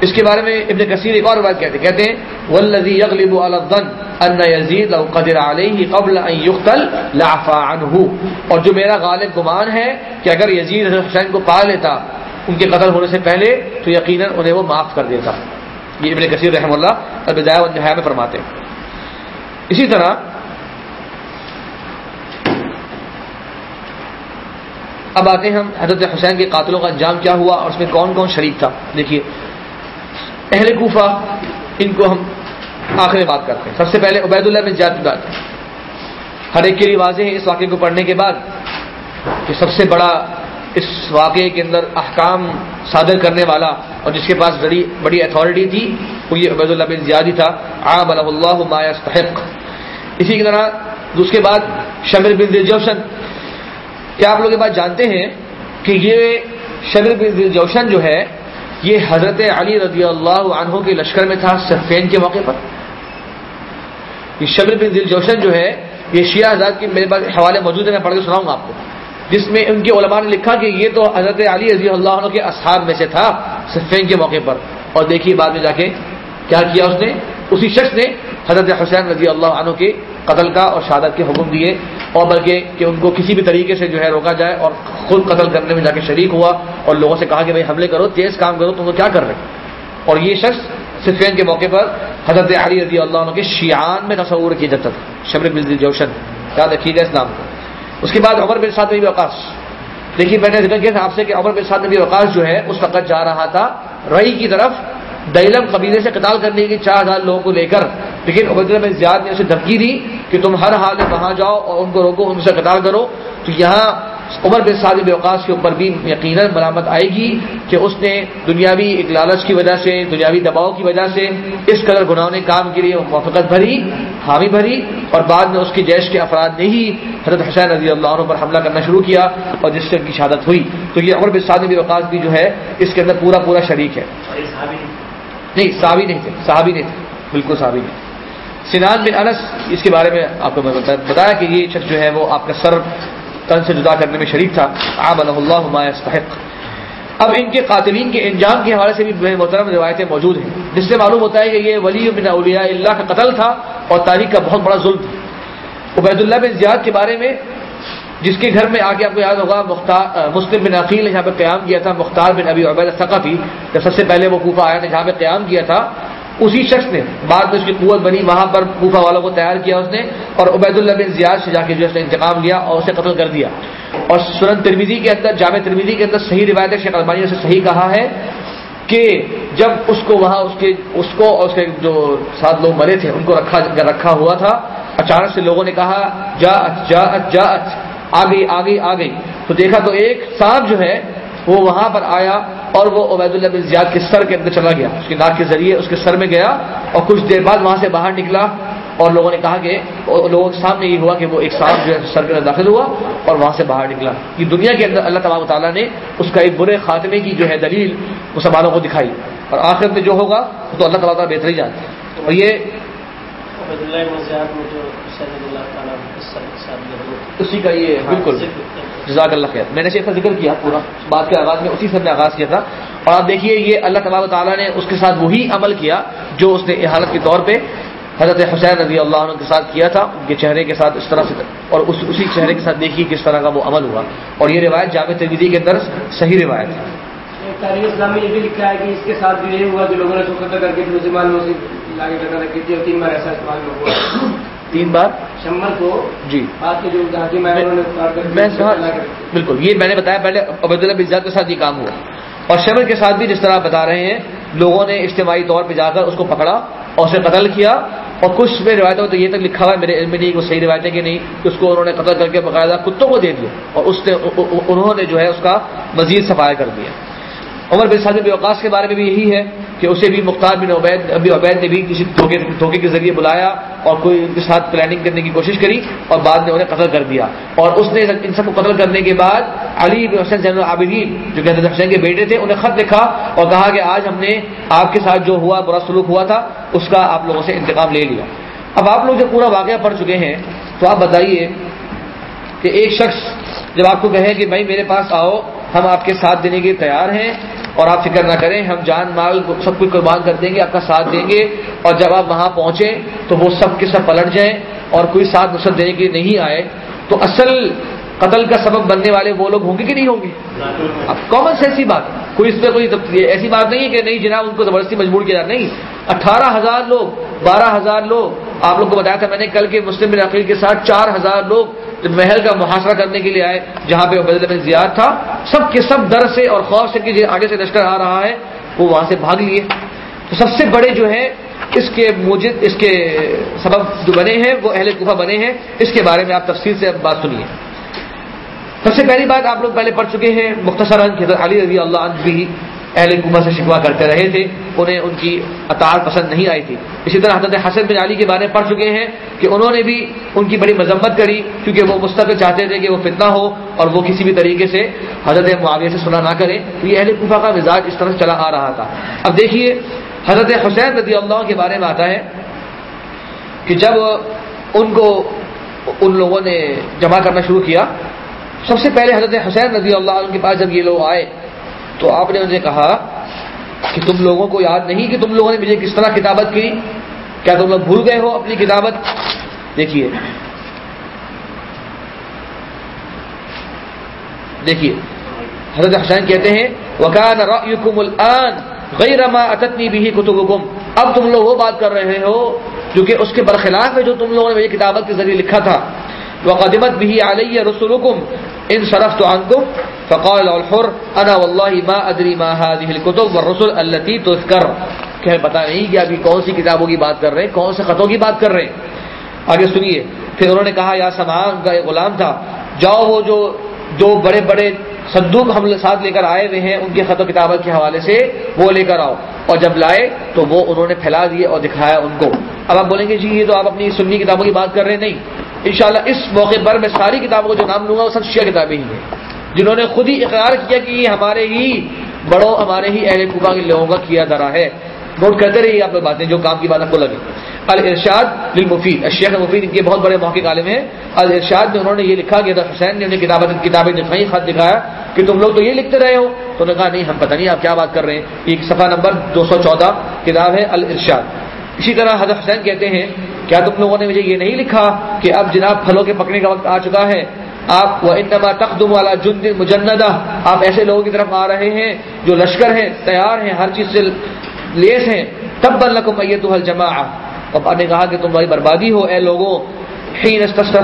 [SPEAKER 2] اس کے بارے میں ابن کثیر ایک اور بات کہتے ہیں۔ کہتے ہیں، والذی یغلب علی الظن ان یزید لو قدر علیہ قبل ان یقتل لعفا عنہ. اور جو میرا غالب گمان ہے کہ اگر یزید حسین کو پا لیتا ان کے قتل ہونے سے پہلے، تو یقیناً انہیں وہ معاف کر دیتا۔ یہ ابن کثیر رحم اللہ البدایہ والنہایہ میں فرماتے ہیں۔ اسی طرح، اب آتے ہیں ہم، حضرت حسین کے قاتلوں کا انجام کیا ہوا اور اس میں کون کون شریک تھا؟ دیکھیے اہل کوفہ، ان کو ہم آخری بات کرتے ہیں۔ سب سے پہلے عبید اللہ بن زیاد کی بات۔ ہر ایک کے لیے واضح ہے اس واقعے کو پڑھنے کے بعد کہ سب سے بڑا اس واقعے کے اندر احکام صادر کرنے والا اور جس کے پاس بڑی بڑی اتھارٹی تھی، وہ یہ عبید اللہ بن زیادی تھا۔ عام اللہ ما يستحق اسی کی طرح اس کے بعد شمر بن جوشن کیا آپ لوگ یہ بات جانتے ہیں کہ یہ شمر بن جوشن جو ہے یہ حضرت علی رضی اللہ عنہ کے لشکر میں تھا صفین کے موقع پر۔ یہ شبر بن دل جوشن جو ہے، یہ شیعہ آزاد کے میرے پاس حوالے موجود ہیں میں پڑھ کے سناؤں گا آپ کو۔ جس میں ان کے علماء نے لکھا کہ یہ تو حضرت علی رضی اللہ عنہ کے اصحاب میں سے تھا صفین کے موقع پر۔ اور دیکھیے بعد میں جا کے کیا کیا اس نے، اسی شخص نے حضرت حسین رضی اللہ عنہ کے قتل کا اور شہادت کے حکم دیے اور بلکہ کہ ان کو کسی بھی طریقے سے جو ہے روکا جائے اور خود قتل کرنے میں جا کے شریک ہوا اور لوگوں سے کہا کہ بھائی حملے کرو، تیز کام کرو، تم کیا کر رہے اور یہ شخص صفین کے موقع پر حضرت علی رضی اللہ عنہ کے شیعان میں تصور کیا جاتا تھا، شبر بن جوشن، یاد رکھیے گا اس نام کو۔ اس کے بعد عمر بن سعد نبی وقاص۔ دیکھیے میں نے ذکر کیا تھا آپ سے کہ عمر بن سعد نبی وقاص جو ہے، اس وقت جا رہا تھا رئی کی طرف دیلم قبیلے سے قتال کرنے کی چار ہزار لوگوں کو لے کر، لیکن عبید اللہ بن زیاد نے اسے دھمکی دی کہ تم ہر حال میں وہاں جاؤ اور ان کو روکو، ان سے قتال کرو۔ تو یہاں عمر بن سعد اوقاص کے اوپر بھی یقیناً مرامت آئے گی کہ اس نے دنیاوی ایک لالچ کی وجہ سے، دنیاوی دباؤ کی وجہ سے اس قدر گناہوں نے کام کے لیے موافقت بھری، حامی بھری اور بعد میں اس کی جیش کے افراد نے ہی حضرت حسین رضی اللہ عنہ پر حملہ کرنا شروع کیا اور جس سے ان کی شہادت ہوئی۔ تو یہ عمر بن سعد نبی اوقاص بھی جو ہے، اس کے اندر پورا پورا شریک ہے۔ نہیں، صحابی نہیں تھے، صحابی نہیں تھے، بالکل صحابی نہیں سنان بن انس، اس کے بارے میں آپ کو بتایا کہ یہ شخص جو ہے وہ آپ کا سر تن سے جدا کرنے میں شریک تھا۔ عام اللہ استحق اب ان کے قاتلین کے انجام کے حوالے سے بھی محترم روایتیں موجود ہیں۔ جس سے معلوم ہوتا ہے کہ یہ ولی بن اولیاء اللہ کا قتل تھا اور تاریخ کا بہت بڑا ظلم۔ تھا عبید اللہ بن زیاد کے بارے میں جس کے گھر میں آگے آپ کو یاد ہوگا، مختار مسلم بن عقیل نے جہاں پہ قیام کیا تھا، مختار بن ابی عبید ثقافی جب سب سے پہلے وہ کوفہ آیا تھا، جہاں پہ قیام کیا تھا، اسی شخص نے بعد میں اس کی قوت بنی، وہاں پر کوفہ والوں کو تیار کیا اس نے اور عبید اللہ بن زیاد سے جا کے جو اس نے انتقام لیا اور اسے قتل کر دیا۔ اور سورن ترمیدی کے اندر، جامع ترمیدی کے اندر صحیح روایت شیخ المانی نے صحیح کہا ہے کہ جب اس کو وہاں اس کے، اس کو اور اس کے جو سات لوگ مرے تھے، ان کو رکھا رکھا ہوا تھا، اچانک سے لوگوں نے کہا جا جا جا آ گئی آ گئی آ گئی۔ تو دیکھا تو ایک سانپ جو ہے، وہ وہاں پر آیا اور وہ عبید اللہ بن زیاد کے سر کے اندر چلا گیا۔ اس کی ناک کے ذریعے اس کے سر میں گیا اور کچھ دیر بعد وہاں سے باہر نکلا اور لوگوں نے کہا کہ لوگوں کے سامنے یہ ہوا کہ وہ ایک سانپ جو ہے سر کے اندر داخل ہوا اور وہاں سے باہر نکلا۔ یہ دنیا کے اندر اللہ تبارک تعالیٰ نے اس کا ایک برے خاتمے کی جو ہے دلیل مسلمانوں کو دکھائی۔ اور آخر میں جو ہوگا تو اللہ تعالیٰ بہتر ہی جانتے ہیں۔ اور یہ اسی کا یہ بالکل۔ جزاک اللہ خیر۔ میں نے صرف ذکر کیا پورا۔ بات کے آغاز میں اسی سے نے آغاز کیا تھا۔ اور آپ دیکھیے یہ اللہ تبارک تعالیٰ نے اس کے ساتھ وہی عمل کیا جو اس نے حالت کے طور پہ حضرت حسین رضی اللہ عنہ کے ساتھ کیا تھا۔ ان کے چہرے کے ساتھ اس طرح سے اور اس اسی چہرے کے ساتھ دیکھیے کس طرح کا وہ عمل ہوا۔ اور یہ روایت جامع ترمیدی کے اندر صحیح روایت ہے۔
[SPEAKER 4] تاریخ اسلام میں یہ بھی لکھا ہے کہ اس کے ساتھ بھی یہ ہوا کہ لوگوں نے کر کے مسلمان تین بار ایسا استعمال ہوا۔
[SPEAKER 2] تین بار؟
[SPEAKER 4] شمر کو
[SPEAKER 2] جی۔ میں بالکل یہ میں نے بتایا پہلے عبید اللہ بزاد کے ساتھ یہ کام ہوا۔ اور شمر کے ساتھ بھی جس طرح بتا رہے ہیں لوگوں نے اجتماعی طور پہ جا کر اس کو پکڑا اور اسے قتل کیا۔ اور کچھ میں روایتوں تو یہ تک لکھا ہوا ہے میرے علم میں نہیں وہ صحیح روایتیں کہ نہیں کہ اس کو انہوں نے قتل کر کے باقاعدہ کتوں کو دے دیا۔ اور اس نے انہوں نے جو ہے اس کا مزید صفائی کر دیا۔ عمر بن سعد بن اوقاس کے بارے میں بھی یہی ہے۔ کہ اسے بھی مختار بن عبید ابی عبید نے بھی کسی دھوکے کے ذریعے بلایا اور کوئی ان کے ساتھ پلاننگ کرنے کی کوشش کری اور بعد میں انہیں قتل کر دیا۔ اور اس نے ان سب کو قتل کرنے کے بعد علی بن حسین زین العابدین جو کہ حسین کے بیٹے تھے، انہیں خط لکھا اور کہا کہ آج ہم نے آپ کے ساتھ جو ہوا، برا سلوک ہوا تھا، اس کا آپ لوگوں سے انتقام لے لیا۔ اب آپ لوگ جب پورا واقعہ پڑھ چکے ہیں تو آپ بتائیے کہ ایک شخص جب آپ کو کہے کہ بھائی میرے پاس آؤ، ہم آپ کے ساتھ دینے کے تیار ہیں اور آپ فکر نہ کریں، ہم جان مال سب کچھ قربان کر دیں گے، آپ کا ساتھ دیں گے اور جب آپ وہاں پہنچیں تو وہ سب کے سب پلٹ جائیں اور کوئی ساتھ نصرت دینے کے لیے نہیں آئے، تو اصل قتل کا سبب بننے والے وہ لوگ ہوں گے کہ نہیں ہوں گے؟ اب کامن سینس سی بات کوئی اس میں کوئی ایسی بات نہیں ہے کہ نہیں جناب، ان کو زبردستی مجبور کیا نہیں، اٹھارہ ہزار لوگ، بارہ ہزار لوگ آپ لوگ کو بتایا تھا میں نے کل کے مسلم بن عقیل کے ساتھ چار ہزار لوگ محل کا محاصرہ کرنے کے لیے آئے، جہاں پہ عبید بن زیاد تھا۔ سب کے سب در سے اور خوف سے کہ جی آگے سے لشکر آ رہا ہے، وہ وہاں سے بھاگ لیے۔ تو سب سے بڑے جو ہے اس کے موجد اس کے سبب جو بنے ہیں، وہ اہل کوفہ بنے ہیں۔ اس کے بارے میں آپ تفصیل سے بات سنیے۔ سب سے پہلی بات آپ لوگ پہلے پڑھ چکے ہیں مختصر علی رضی اللہ عنہ بھی۔ اہل کوفہ سے شکوا کرتے رہے تھے، انہیں ان کی اطاعت پسند نہیں آئی تھی۔ اسی طرح حضرت حسن بن علی کے بارے میں پڑھ چکے ہیں کہ انہوں نے بھی ان کی بڑی مذمت کری، کیونکہ وہ مستقل چاہتے تھے کہ وہ فتنہ ہو اور وہ کسی بھی طریقے سے حضرت معاویہ سے سنا نہ کریں تو یہ اہل کوفہ کا مزاج اس طرح چلا آ رہا تھا۔ اب دیکھیے، حضرت حسین رضی اللہ کے بارے میں آتا ہے کہ جب ان کو ان لوگوں نے جمع کرنا شروع کیا، سب سے پہلے حضرت حسین رضی اللہ عنہ کے پاس جب یہ لوگ آئے تو آپ نے انہیں کہا کہ تم لوگوں کو یاد نہیں کہ تم لوگوں نے مجھے کس طرح کتابت کی؟ کیا تم لوگ بھول گئے ہو اپنی کتابت دیکھیے۔ دیکھیے۔ حضرت حسین کہتے ہیں وکان الان غیر ما اتتنی بھی کتبکم اب تم لوگ وہ بات کر رہے ہو جو کہ اس کے برخلاف ہے جو تم لوگوں نے میری کتابت کے ذریعے لکھا تھا۔ وقدمت به علي رسلكم۔ ان صرفت عنكم۔ فقال الحر، انا والله ما ادري ما هذه الكتب والرسل التي تذكر کہ پتہ نہیں کہ ابھی کون سی کتابوں کی بات کر رہے ہیں، کون سے خطوں کی بات کر رہے ہیں۔ آگے سنیے، پھر انہوں نے کہا، یا سمان کا ایک غلام تھا، جاؤ وہ جو دو بڑے بڑے صندوق ہم ساتھ لے کر آئے ہوئے ہیں، ان کے خط و کتابت کے حوالے سے وہ لے کر آؤ۔ اور جب لائے تو وہ انہوں نے پھیلا دیے اور دکھایا ان کو۔ اب آپ بولیں گے جی یہ تو آپ اپنی سنی کتابوں کی بات کر رہے ہیں، نہیں۔ انشاءاللہ اس موقع پر میں ساری کتابوں کو جو نام لوں گا، وہ سب شیعہ کتابیں ہی ہیں۔ جنہوں نے خود ہی اقرار کیا کہ یہ ہمارے ہی بڑوں، ہمارے ہی اہل کوبا کے لوگوں کا کیا درا ہے۔ نوٹ کرتے رہیے آپ باتیں، جو کام کی بات آپ کو لگے الرشاد للمفید، الشیخ مفید ان کے بہت بڑے موقع عالم ہیں۔ الرشاد میں انہوں نے یہ لکھا کہ حسین نے انہیں کتابیں کتابیں دکھائی خط دکھایا کہ تم لوگ تو یہ لکھتے رہے ہو۔ تو انہوں نے کہا، نہیں، ہم پتہ نہیں آپ کیا بات کر رہے ہیں۔ ایک صفحہ نمبر دو سو چودہ کتاب ہے الرشاد اسی طرح حضرت حسین کہتے ہیں، کیا تم لوگوں نے مجھے یہ نہیں لکھا کہ اب جناب پھلوں کے پکنے کا وقت آ چکا ہے؟ آپ وہ انما تقدم والا جند مجندہ، آپ ایسے لوگوں کی طرف آ رہے ہیں جو لشکر ہیں، تیار ہیں، ہر چیز سے لیس ہیں۔ تب بن لکم میت حل جمع پپا نے کہا کہ تم بھائی بربادی ہو، اے لوگوں۔ حین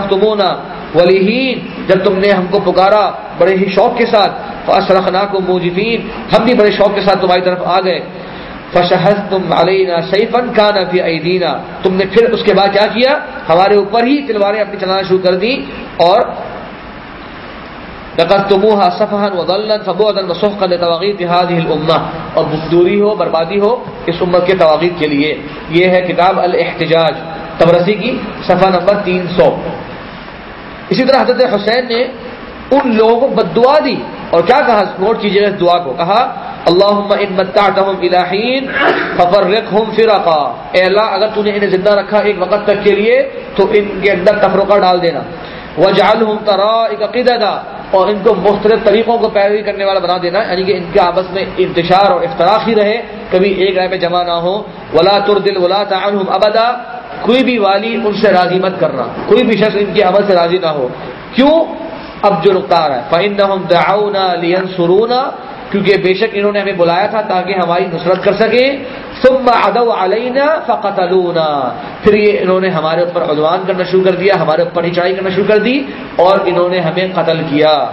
[SPEAKER 2] تمونا ولیحین، جب تم نے ہم کو پکارا بڑے ہی شوق کے ساتھ فاسرخنا کو موجفین، ہم بھی بڑے شوق کے ساتھ تمہاری طرف آ گئے۔ فشہد تم علینا سیفن کا نفی ایدینا۔ تم نے پھر اس کے بعد کیا کیا؟ ہمارے اوپر ہی تلواریں اپنی چلانا شروع کر دی اور تموہا صفحن وضلن فبعدن وسحقا لتواغیت هذه الامه اور دوری ہو، بربادی ہو اس امت کے تواغیت کے لیے۔ یہ ہے کتاب الاحتجاج، تبرسی کی صفحہ نمبر تین سو۔ اسی طرح حضرت حسین نے ان لوگوں کو بد دعا دی۔ اور کیا کہا؟ نوٹ کیجیے اس دعا کو۔ کہا، اللہم ان متعتهم الہین ففرقهم فرقا۔ اے اللہ، اگر تو نے انہیں زندہ رکھا ایک وقت تک کے لیے، تو ان کے اندر تفرقہ ڈال دینا۔ وجعلهم طرائق قددا اور ان کو مختلف طریقوں کو پیروی کرنے والا بنا دینا یعنی کہ ان کے آپس میں انتشار اور اختراق ہی رہے، کبھی ایک رائے میں جمع نہ ہو۔ ولا تر دل ولا ابدا کوئی بھی والی ان سے راضی مت کرنا، کوئی بھی شخص ان کے عمل سے راضی نہ ہو۔ کیوں؟ اب جو رکتا رہا ہے۔ فائن دعونا لین سرونا کیونکہ بے شک انہوں نے ہمیں بلایا تھا تاکہ ہماری نصرت کر سکیں۔ ثم ادو علینا فقتلونا۔ پھر یہ انہوں نے ہمارے اوپر عدوان کرنا شروع کر دیا، ہمارے اوپر ہی چڑھائی کرنا شروع کر دی اور انہوں نے ہمیں قتل کیا۔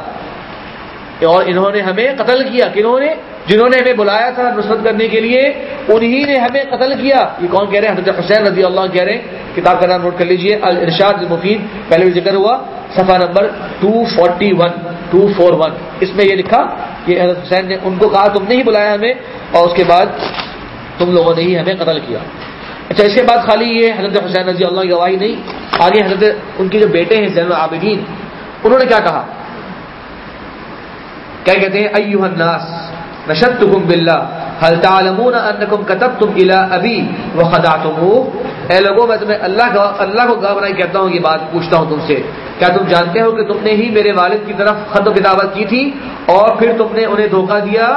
[SPEAKER 2] اور انہوں نے ہمیں قتل کیا۔ کنہوں نے جنہوں نے ہمیں بلایا تھا نصرت کرنے کے لیے، انہی نے ہمیں قتل کیا۔ یہ کون کہہ رہے ہیں؟ حضرت حسین رضی اللہ کہہ رہے ہیں۔ کتاب کا نام نوٹ کر لیجیے الرشاد المفید۔ پہلے بھی ذکر ہوا، صفحہ نمبر 241 241 اس میں یہ لکھا کہ حضرت حسین نے ان کو کہا، تم نے ہی بلایا ہمیں۔ اور اس کے بعد تم لوگوں نے ہی ہمیں قتل کیا۔ اچھا اس کے بعد خالی یہ حضرت حسین رضی اللہ کی گواہی نہیں، آگے حضرت ان کے جو بیٹے ہیں زین العابدین، انہوں نے کیا کہا؟ کیا کہتے ہیں؟ ایوہ الناس، نشدتکم باللہ حل تعلمون انکم کتبتم الى ابی وخدعتمو اے لوگوں، میں تمہیں اللہ کا، اللہ کو گواہ بنائی کہتا ہوں، یہ بات پوچھتا ہوں تم سے۔ کیا تم جانتے ہو کہ تم نے ہی میرے والد کی طرف خط و کتابت کی تھی، اور پھر تم نے انہیں دھوکہ دیا؟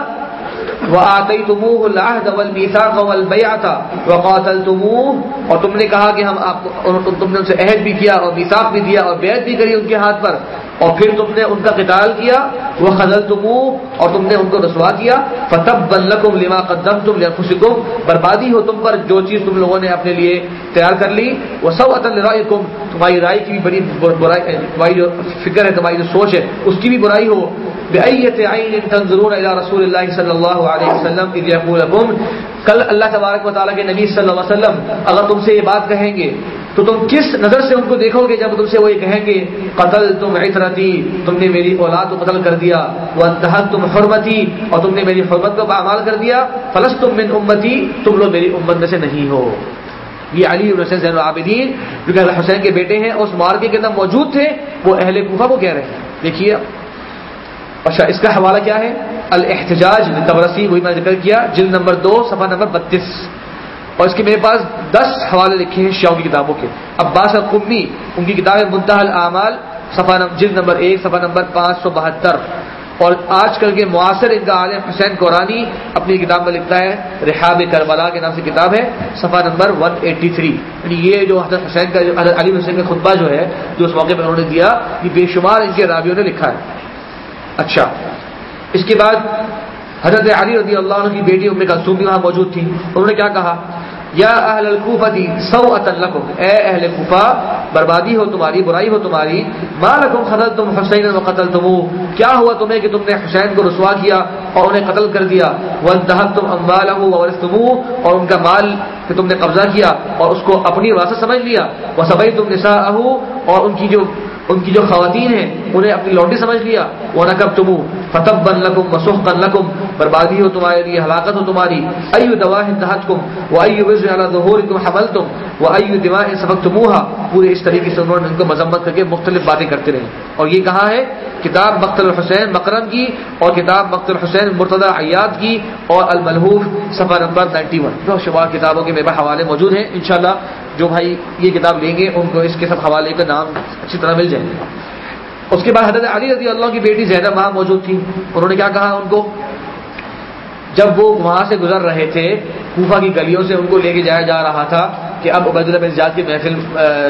[SPEAKER 2] وہ آتی تموہ العہد والمیثاق اور تم نے کہا کہ ہم آپ کو تم نے ان سے عہد بھی کیا اور میثاق بھی دیا اور بیعت بھی کری ان کے ہاتھ پر اور پھر تم نے ان کا قتال کیا وہ خزل اور تم نے ان کو رسوا کیا فتب بن لکم لما قدم تم لنفسکم بربادی ہو تم پر جو چیز تم لوگوں نے اپنے لیے تیار کر لی وہ سب عطل تمہاری رائے کی بھی بڑی برائی تمہاری جو فکر ہے، تمہاری جو سوچ ہے، اس کی بھی برائی ہو تنظرون الى رسول اللہ صلی اللہ علیہ وسلم؟ کل اللہ تبارک و تعالیٰ کے نبی صلی اللہ علیہ وسلم، اگر تم سے یہ بات کہیں گے، تو تم کس نظر سے ان کو دیکھو گے جب تم سے وہ یہ کہیں گے؟ قتل تم عطرتی تم نے میری اولاد کو قتل کر دیا وہ انتہت تم حرمتی، اور تم نے میری حرمت کو پامال کر دیا فلس تم من امتی، تم لوگ میری امت میں سے نہیں ہو۔ یہ علی حسین زین العابدین، جو کہ حسین کے بیٹے ہیں اس مارکے کے اندر موجود تھے، وہ اہل کوفہ کو کہہ رہے ہیں۔ دیکھیے اچھا اس کا حوالہ کیا ہے؟ الحتجاج تبرسی، وہی میں ذکر کیا، جلد نمبر دو، صفحہ نمبر بتیس۔ اور اس کے میرے پاس دس حوالے لکھے ہیں شیو کی کتابوں کے۔ عباس القمی، ان کی کتاب ہے منتح العمال صفحہ جلد نمبر ایک، صفحہ نمبر پانچ سو بہتر۔ اور آج کل کے معاصر ان کا عالم حسین قرآنی اپنی کتاب میں لکھتا ہے، رحاب کربلا کے نام سے کتاب ہے، صفحہ نمبر 183 یعنی یہ جو حضرت حسین کا، جو علی حسین کا خطبہ جو ہے، جو اس موقع پہ انہوں نے دیا، یہ بے شمار ان کے راویوں نے لکھا ہے۔ اچھا۔ اس کے بعد حضرت علی رضی اللہ عنہ کی بیٹی ام کلثوم بھی وہاں موجود تھی انہوں نے کیا کہا؟ یا اہل الکوفہ دی سو لکم۔ اے اہل کوفہ، بربادی ہو تمہاری، برائی ہو تمہاری۔ ماں لکم خدل تم حسین و قتل تم کیا ہوا تمہیں کہ تم نے حسین کو رسوا کیا اور انہیں قتل کر دیا؟ وہ تم امبال اور ان کا مال کہ تم نے قبضہ کیا اور اس کو اپنی وراثت سمجھ لیا۔ وہ سبئی تم نسا اور ان کی جو ان کی جو خواتین ہیں، انہیں اپنی لوٹی سمجھ لیا۔ وہ نقب تم فتب بن لکم مسخ کن لکم بربادی ہو تمہارے لیے، ہلاکت ہو تمہاری۔ ایو دوا انتہت کم وہ ایو ظہور تم حمل تم وہ ایو دما سبق تموہا پورے اس طریقے سے انہوں نے ان کو مذمت کر کے مختلف باتیں کرتے رہے۔ اور یہ کہاں ہے، کتاب مقت الحسین مکرم کی اور کتاب مقت الحسین مرتدہ عیاد کی اور الملحوف صفحہ نمبر نائنٹی ون۔ شمار کتابوں کے میرے حوالے موجود ہیں، انشاءاللہ جو بھائی یہ کتاب لیں گے، ان کو اس کے سب حوالے کا نام اچھی طرح مل جائے گا۔ اس کے بعد حضرت علی رضی اللہ کی بیٹی زینب وہاں موجود تھی۔ انہوں نے کیا کہا ان کو؟ جب وہ وہاں سے گزر رہے تھے، کوفہ کی گلیوں سے ان کو لے کے جایا جا رہا تھا کہ اب عبید اللہ زیاد کی محفل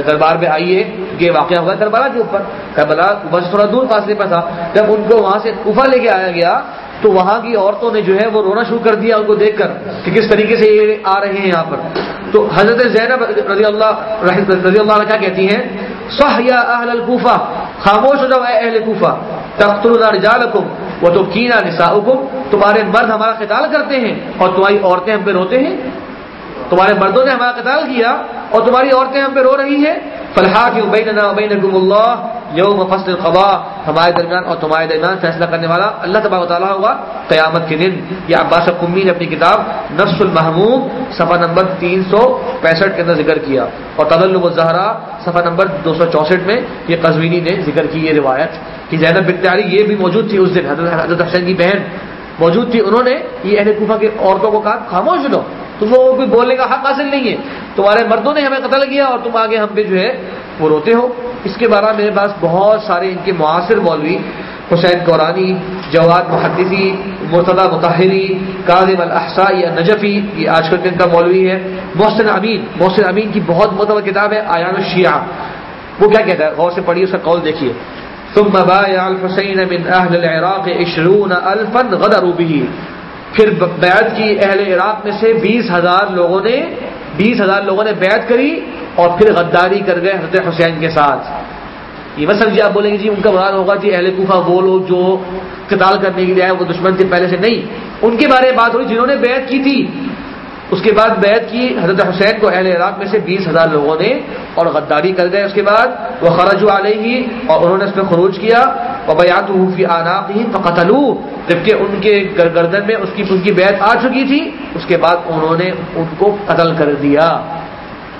[SPEAKER 2] دربار میں آئیے، یہ واقعہ ہوا دربارہ کے اوپر۔ کربلا کوفہ سے تھوڑا دور فاصلے پر تھا۔ جب ان کو وہاں سے کوفہ لے کے آیا گیا تو وہاں کی عورتوں نے جو ہے وہ رونا شروع کر دیا ان کو دیکھ کر کہ کس طریقے سے یہ آ رہے ہیں یہاں پر۔ تو حضرت زینب رضی اللہ رضی اللہ کیا کہتی ہیں؟ سہ یا اہل الکوفہ، خاموش ہو جاؤ اے اہل کوفہ تخت رجالکم وہ تو کینا نساؤکم، تمہارے مرد ہمارا قتال کرتے ہیں اور تمہاری عورتیں ہم پہ روتے ہیں۔ تمہارے مردوں نے ہمارا قتال کیا اور تمہاری عورتیں ہم پہ رو رہی ہیں۔ فلحا کی بیننا وبینکم اللہ یوم فصل القضاء، ہمارے درمیان اور تمہارے درمیان فیصلہ کرنے والا اللہ تبارک تعالیٰ ہوگا قیامت کے دن۔ یہ عباس قمی نے اپنی کتاب نفس المحموم صفحہ نمبر تین سو پینسٹھ کے اندر ذکر کیا۔ اور تدل الزہرا صفحہ نمبر دو سو چونسٹھ میں یہ قزوینی نے ذکر کی یہ روایت کہ زینب بنتاری یہ بھی موجود تھی اس دن، حضرت حضرت حسین کی بہن موجود تھی، انہوں نے یہ اہل کوفہ کی عورتوں کو کہا، خاموش لو تم لوگوں کو بولنے کا حق حاصل نہیں ہے۔ تمہارے مردوں نے ہمیں قتل کیا اور تم آگے ہم پہ جو ہے وہ روتے ہو۔ اس کے بارے میرے پاس بہت سارے ان کے معاصر مولوی، حسین قورانی جواد محدثی مرتدہ متحری کاظم الحسا یا نجفی، یہ آج کل ان کا مولوی ہے۔ محسن امین محسن امین کی بہت مطلب کتاب ہے آیان الشیعہ۔ وہ کیا کہتا ہے؟ غور سے پڑھیے اس کا قول دیکھیے۔ ثم بايع الحسين من اهل العراق 20 غدروا به۔ پھر بیعت کی اہل عراق میں سے بیس ہزار لوگوں نے بیس ہزار لوگوں نے بیعت کری اور پھر غداری کر گئے حضرت حسین کے ساتھ۔ یہ بس جی آپ بولیں گے جی ان کا مراد ہوگا جی اہل کوفہ وہ لوگ جو قتال کرنے کے لیے آئے، وہ دشمن تھے پہلے سے نہیں۔ ان کے بارے میں بات ہوئی، جنہوں نے بیعت کی تھی اس کے بعد بیعت کی، حضرت حسین کو اہل عراق میں سے بیس ہزار لوگوں نے اور غداری کر گئے۔ اس کے بعد وہ خرج علیہ ہی اور انہوں نے اس میں خروج کیا۔ اور بیات حفی آناق ہی قتلو جبکہ ان کے گردن میں اس کی، ان کی بیعت آ چکی تھی۔ اس کے بعد انہوں نے ان کو قتل کر دیا۔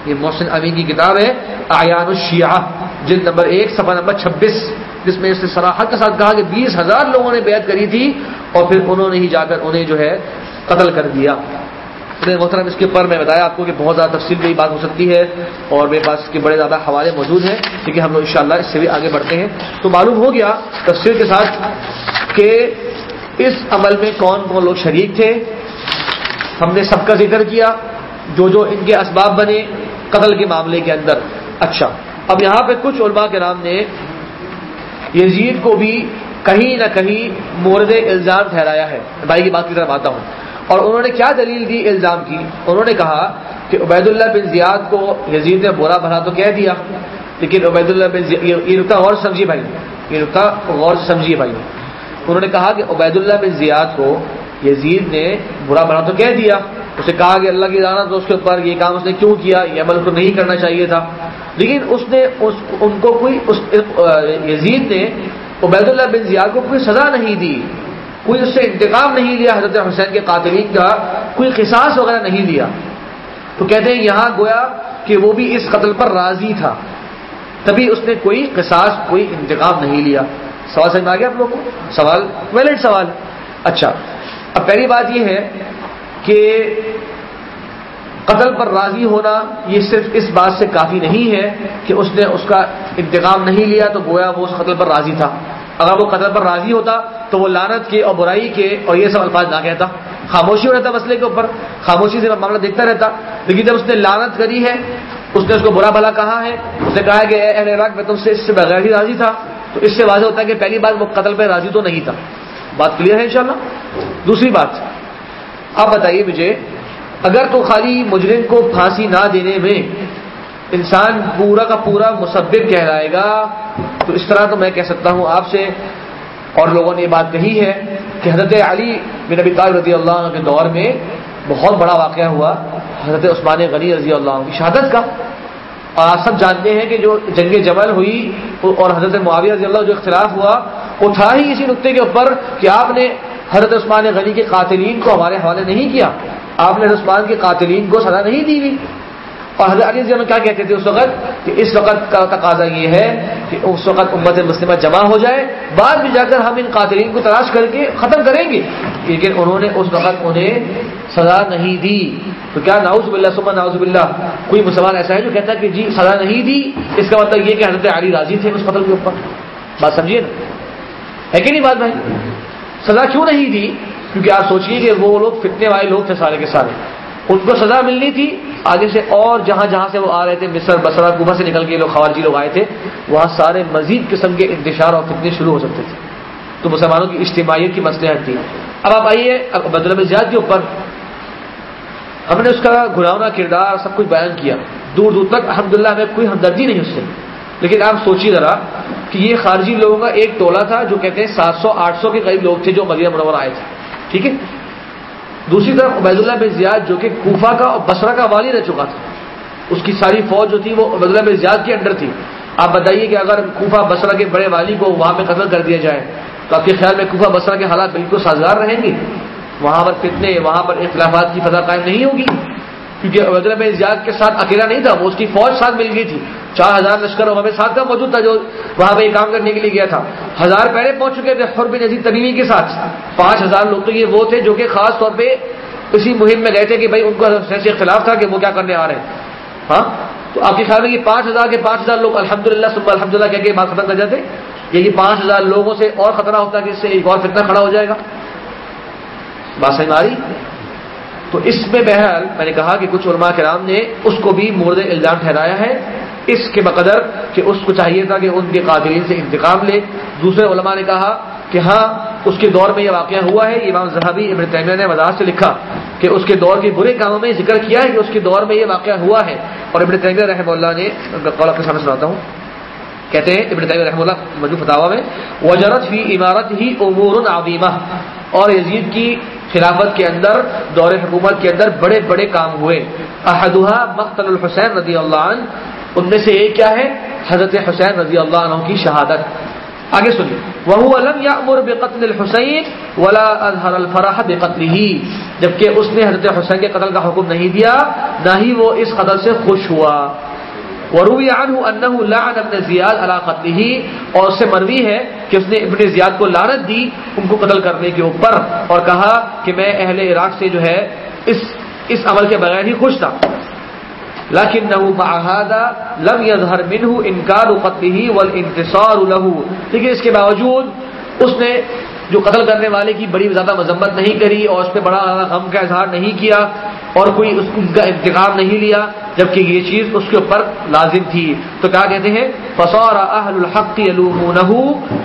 [SPEAKER 2] یہ محسن امین کی کتاب ہے۔ آیان الشیعہ، جلد نمبر ایک، صفحہ نمبر چھبیس، جس میں اس نے سراحت کے ساتھ کہا کہ بیس ہزار لوگوں نے بیعت کری تھی اور پھر انہوں نے ہی جا کر انہیں جو ہے قتل کر دیا۔ محترم، اس کے اوپر میں بتایا آپ کو کہ بہت زیادہ تفصیل میں بات ہو سکتی ہے اور میرے پاس اس کے بڑے زیادہ حوالے موجود ہیں، کیونکہ ہم لوگ ان اس سے بھی آگے بڑھتے ہیں۔ تو معلوم ہو گیا تفصیل کے ساتھ کہ اس عمل میں کون کون لوگ شریک تھے۔ ہم نے سب کا ذکر کیا، جو جو ان کے اسباب بنے قتل کے معاملے کے اندر۔ اچھا اب یہاں پہ کچھ علماء کے نام نے یزید کو بھی کہیں نہ کہیں مورد الزام ٹھہرایا ہے۔ بھائی کی بات کی طرف آتا ہوں۔ اور انہوں نے کیا دلیل دی الزام کی؟ انہوں نے کہا کہ عبید اللہ بن زیاد کو یزید نے برا بھلا تو کہہ دیا، لیکن عبید اللہ بن زیاد، یہ غور سمجھیے بھائی، یہ رکا غور سمجھیے بھائی۔ انہوں نے کہا کہ عبید اللہ بن زیاد کو یزید نے برا بھلا تو کہہ دیا۔ اسے کہا کہ اللہ کی رانت اس کے اوپر یہ کام اس نے کیوں کیا؟ یہ عمل کو نہیں کرنا چاہیے تھا۔ لیکن اس نے اس ان کو کوئی اس یزید نے عبید اللہ بن زیاد کو کوئی سزا نہیں دی۔ کوئی اس سے انتقام نہیں لیا حضرت حسین کے قاتلین کا، کوئی قصاص وغیرہ نہیں لیا۔ تو کہتے ہیں یہاں گویا کہ وہ بھی اس قتل پر راضی تھا۔ تبھی اس نے کوئی قصاص، کوئی انتقام نہیں لیا۔ سوال سمجھ میں آ گیا آپ لوگ کو؟ سوال ویلڈ سوال اچھا اب پہلی بات یہ ہے کہ قتل پر راضی ہونا یہ صرف اس بات سے کافی نہیں ہے کہ اس نے اس کا انتقام نہیں لیا تو گویا وہ اس قتل پر راضی تھا۔ اگر وہ قتل پر راضی ہوتا تو وہ لانت کے اور برائی کے اور یہ سب الفاظ نہ کہتا۔ خاموشی ہو رہتا مسئلے کے اوپر، خاموشی سے معاملہ دیکھتا رہتا۔ لیکن جب اس نے لانت کری ہے، اس نے اس کو برا بھلا کہا ہے، اس نے کہا ہے کہ اہل عراق، میں تم سے اس سے بغیر ہی راضی تھا۔ تو اس سے واضح ہوتا ہے کہ پہلی بات وہ قتل پہ راضی تو نہیں تھا۔ بات کلیئر ہے انشاءاللہ؟ دوسری بات، آپ بتائیے مجھے، اگر تو خالی مجرم کو پھانسی نہ دینے میں انسان پورا کا پورا مسبب کہلائے گا۔ تو اس طرح تو میں کہہ سکتا ہوں آپ سے، اور لوگوں نے یہ بات کہی ہے کہ حضرت علی بن نبی طالب رضی اللہ عنہ کے دور میں بہت بڑا واقعہ ہوا۔ حضرت عثمان غنی رضی اللہ عنہ کی شہادت کا۔ اور آپ سب جانتے ہیں کہ جو جنگ جمل ہوئی اور حضرت معاویہ رضی اللہ جو اختلاف ہوا، وہ تھا ہی اسی نقطے کے اوپر کہ آپ نے حضرت عثمان غنی کے قاتلین کو ہمارے حوالے نہیں کیا۔ آپ نے عثمان کے قاتلین کو سزا نہیں دی ہوئی۔ اور حضرت علی عنہ کیا کہتے تھے اس وقت کہ اس وقت کا تقاضا یہ ہے کہ اس وقت امت مسلمہ جمع ہو جائے، بعد میں جا کر ہم ان قاتلین کو تلاش کر کے ختم کریں گے۔ لیکن انہوں نے اس وقت انہیں سزا نہیں دی۔ تو کیا ناؤز باللہ سما ناؤز باللہ۔ کوئی مسلمان ایسا ہے جو کہتا ہے کہ جی سزا نہیں دی۔ اس کا مطلب یہ کہ حضرت علی راضی تھے اس قتل کے اوپر۔ بات سمجھیے نا؟ ہے کہ نہیں بات بھائی؟ سزا کیوں نہیں دی؟ کیونکہ آپ سوچیے کہ وہ لوگ فتنے والے لوگ تھے سارے کے سارے۔ ان کو سزا ملنی تھی۔ آگے سے اور جہاں جہاں سے وہ آ رہے تھے، مصر بسرا کوبا سے نکل کے لوگ خوارجی لوگ آئے تھے، وہاں سارے مزید قسم کے انتشار اور فتنے شروع ہو سکتے تھے۔ تو مسلمانوں کی اجتماعیت کی مسلحت تھی۔ اب آپ آئیے، اب بدل زیاد کے اوپر۔ ہم نے اس کا گھراؤنا کردار، سب کچھ بیان کیا۔ دور دور تک الحمد للہ ہمیں کوئی ہمدردی نہیں اس سے۔ لیکن آپ سوچیے ذرا کہ یہ خارجی لوگوں کا ایک ٹولہ تھا جو کہتے ہیں سات سو، آٹھ سو کے قریب لوگ تھے جو مدینہ منور آئے تھے۔ ٹھیک ہے؟ دوسری طرف عبید اللہ بن زیاد جو کہ کوفہ کا اور بسرا کا والی رہ چکا تھا۔ اس کی ساری فوج جو تھی وہ عبید اللہ بن زیاد کے انڈر تھی۔ آپ بتائیے کہ اگر کوفہ بسرا کے بڑے والی کو وہاں پہ قتل کر دیا جائے تو آپ کے خیال میں کوفہ بسرا کے حالات بالکل سازگار رہیں گے؟ وہاں پر کتنے وہاں پر اختلافات کی فضا قائم نہیں ہوگی؟ کیونکہ عبید اللہ زیاد کے ساتھ اکیلا نہیں تھا، وہ اس کی فوج ساتھ مل گئی تھی۔ چار ہزار لشکر وہاں پہ ساتھ کا موجود تھا جو وہاں پہ یہ کام کرنے کے لیے گیا تھا۔ ہزار پہلے پہنچ چکے تھے حرب نذیر تمیمی کے ساتھ۔ پانچ ہزار لوگ تو یہ وہ تھے جو کہ خاص طور پہ اسی مہم میں گئے تھے کہ بھائی ان کو سے اختلاف تھا کہ وہ کیا کرنے آ رہے ہیں۔ ہاں؟ تو آپ کے خیال میں یہ پانچ ہزار کے پانچ ہزار لوگ الحمد للہ صبح الحمد للہ کہہ کے بات ختم کر جاتے؟ یہ پانچ ہزار لوگوں سے اور خطرہ ہوتا ہے کہ اس سے ایک اور فتنہ کھڑا ہو جائے گا۔ بات سمجھ آ رہی؟ تو اس میں بہرحال میں نے کہا کہ کچھ علماء کرام نے اس کو بھی مورد الزام ٹھہرایا ہے، اس کے بقدر کہ اس کو چاہیے تھا کہ ان کے قاتلین سے انتقام لے۔ دوسرے علماء نے کہا کہ ہاں اس کے دور میں یہ واقعہ ہوا ہے، امام زہابی ابن تیمیہ نے وضاحت سے لکھا کہ اس کے دور کے برے کاموں میں ذکر کیا ہے کہ اس کے دور میں یہ واقعہ ہوا ہے۔ اور ابن تیمیہ رحمہ اللہ نے قول کے سامنے سناتا ہوں۔ کہتے ہیں، ابن تیمیہ رحمہ اللہ مجھو فتوا میں، وجرت ہی عمارت ہی امور عظیمہ اور یزید کی خلافت کے اندر، دور حکومت کے اندر بڑے بڑے کام ہوئے۔ احدہ مقتل الحسین رضی اللہ عنہ، ان میں سے ایک کیا ہے؟ حضرت حسین رضی اللہ عنہ کی شہادت۔ آگے سنیے۔ وہ علم یا امر بے قتل الحسین ولا اظہر الفرح بے قتل ہی جبکہ اس نے حضرت حسین کے قتل کا حکم نہیں دیا، نہ ہی وہ اس قتل سے خوش ہوا۔ وروی عنہ انه لعن ابن زیاد علی قتله اور اس سے مروی ہے کہ اس نے ابن زیاد کو لعنت دی ان کو قتل کرنے کے اوپر، اور کہا کہ میں اہل عراق سے جو ہے اس اس عمل کے بغیر ہی خوش تھا۔ لكنه مع هذا لم يظهر منه انکار قتله والانتصار له لیکن اس کے باوجود اس نے جو قتل کرنے والے کی بڑی زیادہ مذمت نہیں کری، اور اس پہ بڑا غم کا اظہار نہیں کیا۔ اور کوئی اس کا انتقام نہیں لیا، جبکہ یہ چیز اس کے اوپر لازم تھی۔ تو کیا کہتے ہیں؟ فصور اہل الحق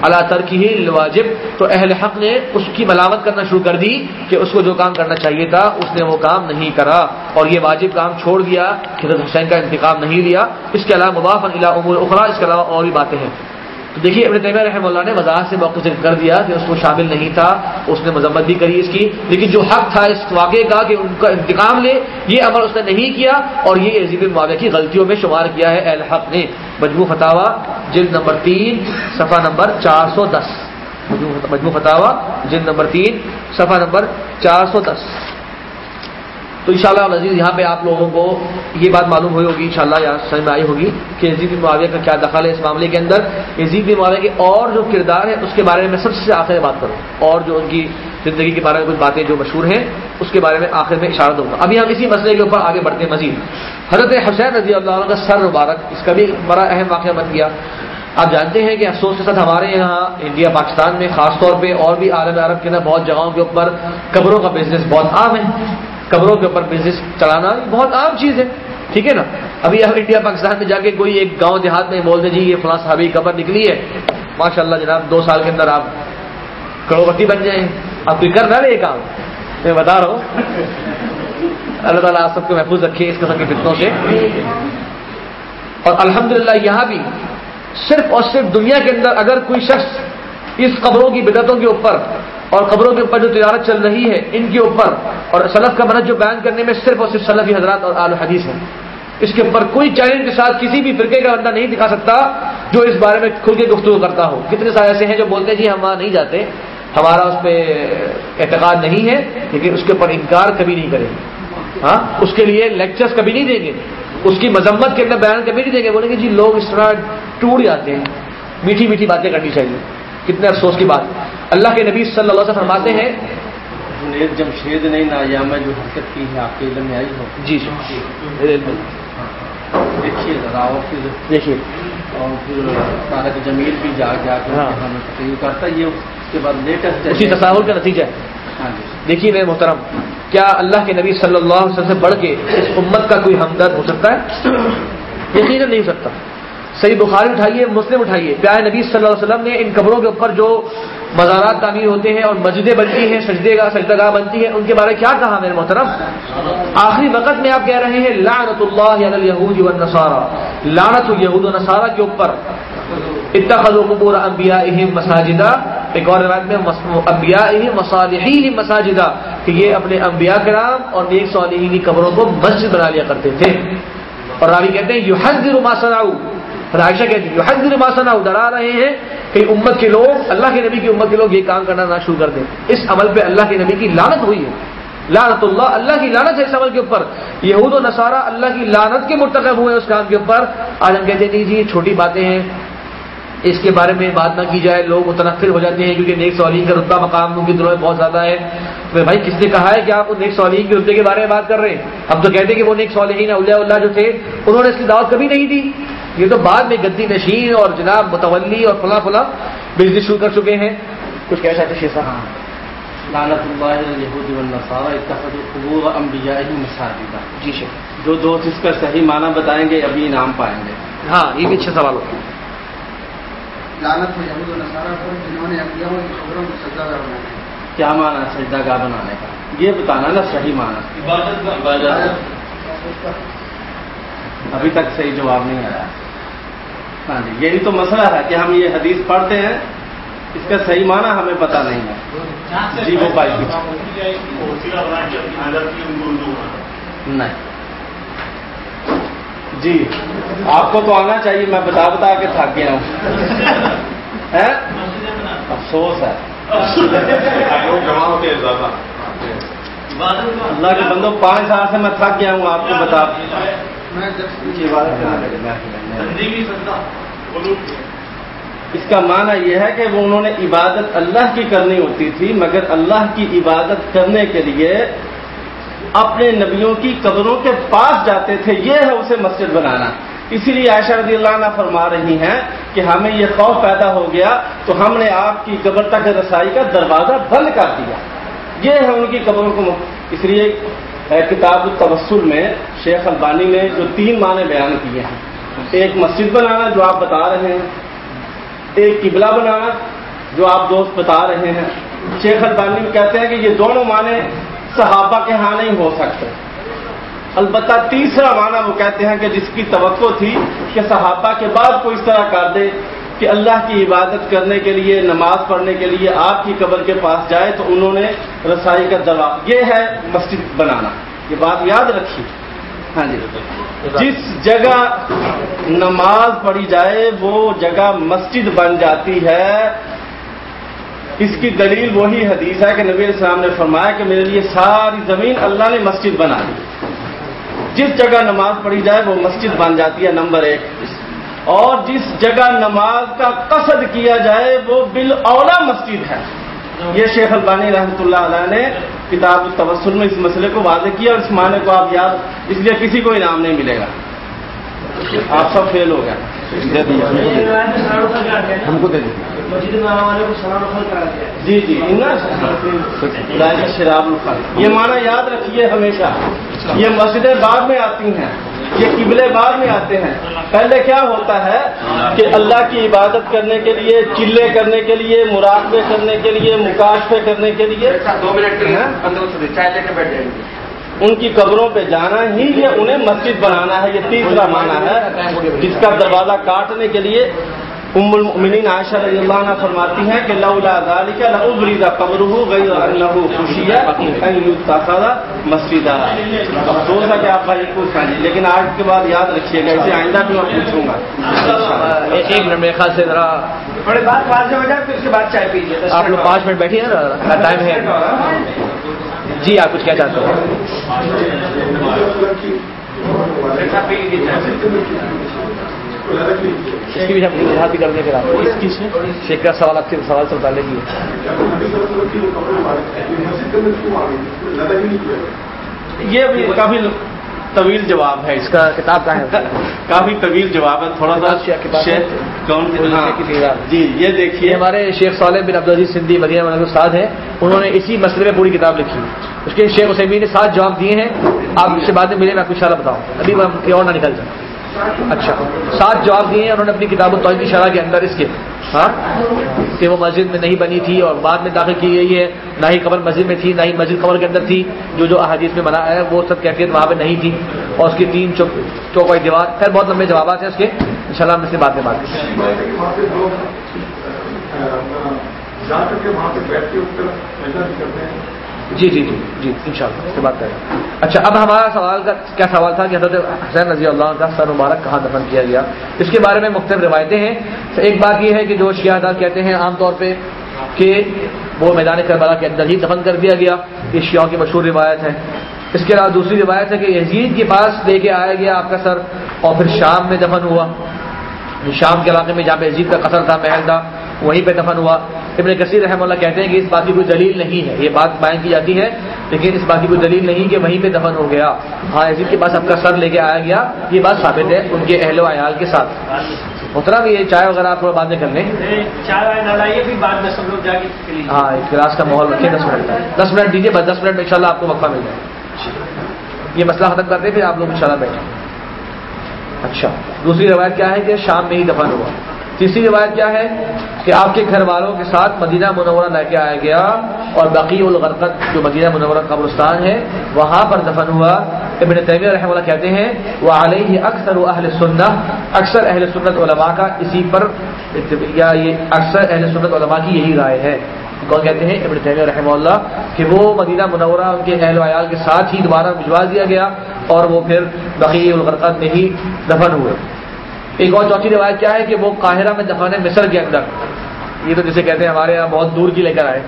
[SPEAKER 2] اللہ ترکی الواجب تو اہل حق نے اس کی ملامت کرنا شروع کر دی کہ اس کو جو کام کرنا چاہیے تھا، اس نے وہ کام نہیں کرا۔ اور یہ واجب کام چھوڑ دیا حضرت حسین کا انتقام نہیں لیا۔ اس کے علاوہ مباف امور اخرا اس کے علاوہ اور بھی باتیں ہیں۔ تو دیکھیے، ابن تیمیہ رحمہ اللہ نے وضاحت سے موقع ذکر کر دیا کہ اس کو شامل نہیں تھا، اس نے مذمت بھی کری اس کی۔ لیکن جو حق تھا اس واقعے کا کہ ان کا انتقام لے، یہ عمل اس نے نہیں کیا اور یہ عزیب معاویہ کی غلطیوں میں شمار کیا ہے اہل حق نے۔ مجموع فتح جلد نمبر تین، صفحہ نمبر چار سو دس۔ مجموع فتح جلد نمبر تین، صفحہ نمبر چار سو دس۔ تو انشاءاللہ شاء اللہ یہاں پہ آپ لوگوں کو یہ بات معلوم ہوئی ہوگی، انشاءاللہ شاء اللہ سمجھ میں آئی ہوگی کہ عزیز بن معاویہ کا کیا دخل ہے اس معاملے کے اندر۔ عزیز بن معاویہ کے اور جو کردار ہے اس کے بارے میں سب سے آخر بات کروں۔ اور جو ان کی زندگی کے بارے میں کچھ باتیں جو مشہور ہیں، اس کے بارے میں آخر میں اشارہ دوں گا۔ ابھی ہم اسی مسئلے کے اوپر آگے بڑھتے ہیں۔ مزید، حضرت حسین رضی اللہ عنہ کا سر مبارک، اس کا بھی بڑا اہم واقعہ بن گیا۔ آپ جانتے ہیں کہ افسوس کے ساتھ ہمارے یہاں انڈیا، پاکستان میں خاص طور پہ اور بھی عالم عرب کے اندر بہت جگہوں کے اوپر قبروں کا بزنس بہت عام ہے۔ قبروں کے اوپر بزنس چلانا بہت عام چیز ہے۔ ٹھیک ہے نا؟ ابھی آپ انڈیا پاکستان میں جا کے کوئی ایک گاؤں دیہات میں بول دیں جی یہ فلاں صحابی قبر نکلی ہے۔ ماشاء اللہ جناب، دو سال کے اندر آپ کروڑپتی بن جائیں۔ آپ کوئی کر رہے کام۔ میں بتا رہا ہوں۔ اللہ تعالیٰ آپ سب کو محفوظ رکھے اس قسم کے فتنوں سے۔ اور الحمدللہ یہاں بھی صرف اور صرف دنیا کے اندر اگر کوئی شخص اس قبروں کی بدعتوں کے اوپر اور قبروں کے اوپر جو تجارت چل رہی ہے، ان کے اوپر، اور سلف کا منت جو بیان کرنے میں صرف اور صرف سلفی حضرات اور آل حدیث ہے اس کے اوپر کوئی چیلنج کے ساتھ کسی بھی فرقے کا بندہ نہیں دکھا سکتا جو اس بارے میں کھل کے گفتگو کرتا ہو۔ کتنے سارے ایسے ہیں جو بولتے ہیں جی ہم وہاں نہیں جاتے، ہمارا اس پہ اعتقاد نہیں ہے، لیکن اس کے اوپر انکار کبھی نہیں کریں۔ گے ہاں اس کے لیے لیکچرز کبھی نہیں دیں گے۔ اس کی مذمت کے اندر بیان کبھی نہیں دیں گے۔ بولیں گے جی لوگ اس طرح ٹوٹ جاتے ہیں۔ میٹھی میٹھی باتیں کرنی چاہیے۔ کتنے افسوس کی بات. اللہ کے نبی صلی اللہ علیہ وسلم فرماتے ہیں
[SPEAKER 1] جمشید نہیں نایامہ جو حرکت کی ہے آپ کے علم میں آئی ہو؟
[SPEAKER 2] جی
[SPEAKER 1] دیکھیے ذرا
[SPEAKER 2] دیکھیے.
[SPEAKER 1] اور پھر تارک جمیل بھی جا جا کے
[SPEAKER 2] ہاں۔
[SPEAKER 1] کرتا یہ اس کے بعد لیٹسٹ
[SPEAKER 2] اسی تصاور کا نتیجہ ہے.
[SPEAKER 1] ہاں جی.
[SPEAKER 2] دیکھیے میرے محترم کیا اللہ کے نبی صلی اللہ علیہ وسلم سے بڑھ کے اس امت کا کوئی ہمدرد ہو سکتا ہے؟ یقیناً نہیں ہو سکتا. صحیح بخاری اٹھائیے، مسلم اٹھائیے۔ پیارے نبی صلی اللہ علیہ وسلم نے ان قبروں کے اوپر جو مزارات تعمیر ہوتے ہیں اور مسجدیں بنتی ہیں، سجدے کا، سجدہ گاہ بنتی ہے ان کے بارے کیا کہا میرے محترم؟ آخری وقت میں آپ کہہ رہے ہیں، لعنت اللہ یہود والنصارى لعنت الہود و نصارہ کے اوپر۔ اتخذوا قبور انبیائہم مساجدہ ایک اور روایت میں انبیائہم مصالحین مساجدہ کہ یہ اپنے انبیاء کرام اور نیک صالحین کی قبروں کو مسجد بنا لیا کرتے تھے۔ اور راوی کہتے ہیں، یحذر ما صنعوا۔ عائشہ کہتی ہے یحذر ما صنعوا. ڈرا رہے ہیں کہ امت کے لوگ، اللہ کے نبی کی امت کے لوگ یہ کام کرنا نہ شروع کر دیں۔ اس عمل پہ اللہ کے نبی کی لعنت ہوئی ہے۔ لعنت اللہ اللہ کی لعنت ہے اس عمل کے اوپر۔ یہود و نصارہ اللہ کی لعنت کے مرتکب ہوئے اس کام کے اوپر۔ آج ہم کہتے ہیں جی یہ چھوٹی باتیں ہیں۔ اس کے بارے میں بات نہ کی جائے۔ لوگ متنفر ہو جاتے ہیں کیونکہ نیک سولین کا رتبہ مقام ان کی دلوں میں بہت زیادہ ہے۔ بھائی، کس نے کہا ہے کہ آپ نیک سولین کے رتبے کے بارے میں بات کر رہے ہیں؟ ہم تو کہتے ہیں کہ وہ نیک سولین اولیاء اللہ جو تھے، انہوں نے اس کی دعوت کبھی نہیں دی۔ یہ تو بعد میں گدی نشین اور جناب متولی اور فلاں فلاں بزنس شروع کر چکے ہیں۔ کچھ کہہ سکتے شیسا ہاں
[SPEAKER 1] لعنت اللہ یہود والنصارى اتخذوا قبور مساجدہ۔
[SPEAKER 2] جی شیخ۔
[SPEAKER 1] جو دوست اس کا صحیح معنی بتائیں گے ابھی انعام پائیں گے۔
[SPEAKER 2] ہاں یہ بھی اچھا سوال ہوتا ہے
[SPEAKER 3] لعنت یہود و پر جنہوں نے انبیاء کی خبروں کو سجدہ گاہ بنایا
[SPEAKER 1] کیا معنی ہے سجدہ گاہ بنانے کا؟ یہ بتانا نا صحیح معنی۔ ابھی تک صحیح جواب نہیں آیا۔ ہاں جی یہی تو مسئلہ ہے کہ ہم یہ حدیث پڑھتے ہیں، اس کا صحیح معنی ہمیں پتہ نہیں ہے۔ جی وہ بھائی نہیں۔ جی آپ کو تو آنا چاہیے، میں بتا بتا کے تھک گیا ہوں۔ افسوس ہے۔ اللہ کے بندوں پانچ سال سے میں تھک گیا ہوں، آپ کو بتا۔
[SPEAKER 3] میں
[SPEAKER 1] اس کا معنی یہ ہے کہ وہ انہوں نے عبادت اللہ کی کرنی ہوتی تھی، مگر اللہ کی عبادت کرنے کے لیے اپنے نبیوں کی قبروں کے پاس جاتے تھے۔ یہ ہے اسے مسجد بنانا۔ اسی لیے عائشہ رضی اللہ عنہ فرما رہی ہیں کہ ہمیں یہ خوف پیدا ہو گیا تو ہم نے آپ کی قبر تک رسائی کا دروازہ بند کر دیا۔ یہ ہے ان کی قبروں کو اس لیے کتاب التوسل میں شیخ البانی نے جو تین معنی بیان کیے ہیں۔ ایک مسجد بنانا جو آپ بتا رہے ہیں، ایک قبلہ بنانا جو آپ دوست بتا رہے ہیں۔ شیخ البانی کہتے ہیں کہ یہ دونوں معنی صحابہ کے ہاں نہیں ہو سکتے۔ البتہ تیسرا معنی وہ کہتے ہیں کہ جس کی توقع تھی کہ صحابہ کے بعد کوئی اس طرح کر دے۔ کہ اللہ کی عبادت کرنے کے لیے، نماز پڑھنے کے لیے آپ کی قبر کے پاس جائے تو انہوں نے رسائی کا دبا یہ ہے مسجد بنانا۔ یہ بات یاد رکھی ہاں جی۔ جس جگہ نماز پڑھی جائے، وہ جگہ مسجد بن جاتی ہے۔ اس کی دلیل وہی حدیث ہے کہ نبی السلام نے فرمایا کہ میرے لیے ساری زمین اللہ نے مسجد بنا دی۔ جس جگہ نماز پڑھی جائے، وہ مسجد بن جاتی ہے، نمبر ایک۔ اور جس جگہ نماز کا قصد کیا جائے وہ بال اولا مسجد ہے۔ یہ شیخ البانی رحمۃ اللہ علیہ نے کتاب التوسل میں اس مسئلے کو واضح کیا اور اس معنی کو آپ یاد، اس لیے کسی کو انعام نہیں ملے گا۔ آپ سب فیل ہو گئے۔ ہم کو دے دیجیے جی جی شراب الخل یہ معنی یاد رکھیے ہمیشہ۔ یہ مسجدیں بعد میں آتی ہیں۔ یہ قبلے بعد میں آتے ہیں۔ پہلے کیا ہوتا ہے کہ اللہ کی عبادت کرنے کے لیے چلے کرنے کے لیے مراقبے کرنے کے لیے مکاشفے کرنے کے لیے دو منٹ ان کی قبروں پہ جانا ہی یہ انہیں مسجد بنانا ہے یہ تیسرا معنی ہے جس کا دروازہ کاٹنے کے لیے ام المؤمنین عائشہ رضی اللہ عنہ فرماتی ہیں کہ لولا ذالک لابرز قبره غیر انه خشیہ ان یتخذ مسجدا افسوس ہے کہ آپ بھائی کو کھائیں لیکن آج کے بعد یاد رکھیے گا اسے آئندہ بھی میں پوچھوں گا۔
[SPEAKER 2] ایک منٹ میرے خیال سے ذرا
[SPEAKER 4] بڑے بات بات ہو جائے پھر اس کے بعد چائے پیجیے۔
[SPEAKER 2] آپ لوگ پانچ منٹ بیٹھیے نا ٹائم ہے۔ جی آپ کچھ کیا چاہتے اس کی بھی ہم وضاحت بھی کر دیں پھر شیخ؟ کا سوال آپ کے سوال سے متعلق ہی
[SPEAKER 1] یہ بھی کافی طویل جواب ہے۔ اس
[SPEAKER 2] اس کا کتاب کہاں ہے۔
[SPEAKER 1] کافی طویل جواب ہے۔ تھوڑا سا شیخ کون جی یہ دیکھیے۔
[SPEAKER 2] ہمارے شیخ صالح بن عبدالعزیز سندھی مدینہ مولانا استاد ہیں۔ انہوں نے اسی مسئلے میں پوری کتاب لکھی۔ اس کے شیخ حسین نے سات جواب دیے ہیں۔ آپ اس سے بعد میں ملے میں آپ کو شرح بتاؤں۔ ابھی میں اور نہ نکل جائیں۔ اچھا سات جواب دیے ہیں، انہوں نے اپنی کتاب التوحید کی شرح کے اندر اس کے۔ ہاں؟ کہ وہ مسجد میں نہیں بنی تھی اور بعد میں داخل کی گئی ہے، نہ ہی قبر مسجد میں تھی، نہ ہی مسجد قبر کے اندر تھی، جو جو احادیث میں بنا ہے، وہ سب کیفیت وہاں پہ نہیں تھی۔ اور اس کی تین چوک چوکائی دیوار، خیر بہت لمبے جوابات ہیں اس کے۔ ان شاء اللہ ہم اس سے بعد میں بات کریں جی جی جی جی ان شاء اللہ اس سے بات کریں اچھا اب ہمارا سوال کا کیا سوال تھا کہ حضرت حسین رضی اللہ عنہ کا سر مبارک کہاں دفن کیا گیا؟ اس کے بارے میں مختلف روایتیں ہیں۔ تو ایک بات یہ ہے کہ جو شیعہ حضرات کہتے ہیں عام طور پہ کہ وہ میدان کربلا کے اندر ہی دفن کر دیا گیا۔ یہ شیعوں کی مشہور روایت ہے۔ اس کے علاوہ دوسری روایت ہے کہ یزید کے پاس لے کے آیا گیا آپ کا سر اور پھر شام میں دفن ہوا۔ شام کے علاقے میں جہاں پہ یزید کا قصر تھا، محل تھا وہیں پہ دفن ہوا۔ ابن کثیر رحمہ اللہ کہتے ہیں کہ اس بات کی کوئی دلیل نہیں ہے۔ یہ بات بیان کی جاتی ہے لیکن اس بات کی کوئی دلیل نہیں کہ وہیں پہ دفن ہو گیا۔ ہاں یزید کے پاس آپ کا سر لے کے آیا گیا۔ یہ بات ثابت ہے ان کے اہل و عیال کے ساتھ۔ اتنا بھی یہ چائے وغیرہ آپ تھوڑا بعد میں کر لیں۔ ہاں کلاس کا ماحول رکھیں دس منٹ دس منٹ دیجیے بس دس منٹ میں انشاءاللہ آپ کو وقفہ مل جائے۔ یہ مسئلہ ختم کرتے پھر آپ لوگ انشاءاللہ بیٹھیں۔ اچھا دوسری روایت کیا ہے کہ شام میں ہی دفن ہوا۔ تیسری روایت کیا ہے کہ آپ کے گھر والوں کے ساتھ مدینہ منورہ لے کے آیا گیا اور بقی الغرقت جو مدینہ منورہ قبرستان ہے، وہاں پر دفن ہوا۔ ابن تیمیہ رحمہ اللہ کہتے ہیں وہ علیہ اکثر اہل سننا اکثر اہل سنت علماء کا اسی پر یا یہ اکثر اہل سنت علماء کی یہی رائے ہے۔ کون کہتے ہیں؟ ابن تیمیہ رحمہ اللہ کہ وہ مدینہ منورہ ان کے اہل و عیال کے ساتھ ہی دوبارہ بھجوا دیا گیا اور وہ پھر بقی الغرقت میں ہی دفن ہوئے۔ ایک اور چوتھی روایت کیا ہے کہ وہ قاہرہ میں دفن ہے مصر کے اندر۔ یہ تو جسے کہتے ہیں ہمارے یہاں بہت دور کی لے کر آئے۔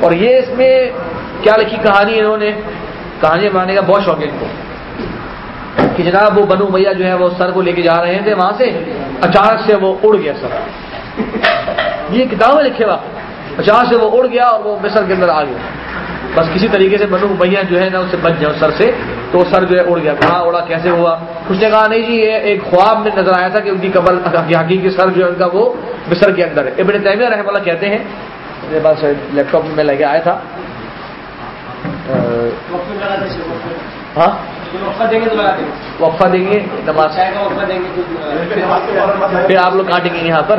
[SPEAKER 2] اور یہ اس میں کیا لکھی کہانی انہوں نے؟ کہانی بنانے کا بہت شوق ہے ان کو۔ کہ جناب وہ بنو میاں جو ہے وہ سر کو لے کے جا رہے تھے وہاں سے، اچانک سے وہ اڑ گیا سر۔ یہ کتابیں لکھے ہوا اچانک سے وہ اڑ گیا اور وہ مصر کے اندر آ گیا۔ بس کسی طریقے سے بنو بھیا جو ہے نا، اسے بچ جائے سر سے تو سر جو ہے اڑ گیا کہاں اڑا کیسے ہوا؟ اس نے کہا، نہیں جی یہ ایک خواب میں نظر آیا تھا کہ ان کی قبر یعنی حقیقی سر جو ہے ان کا وہ مصر کے اندر ہے۔ ابن تیمیہ رحمہ اللہ کہتے ہیں، میرے پاس لیپ ٹاپ میں لگے آیا تھا۔ ہاں؟ وقفہ دیں گے، نماز۔ پھر آپ لوگ کاٹیں گے یہاں پر۔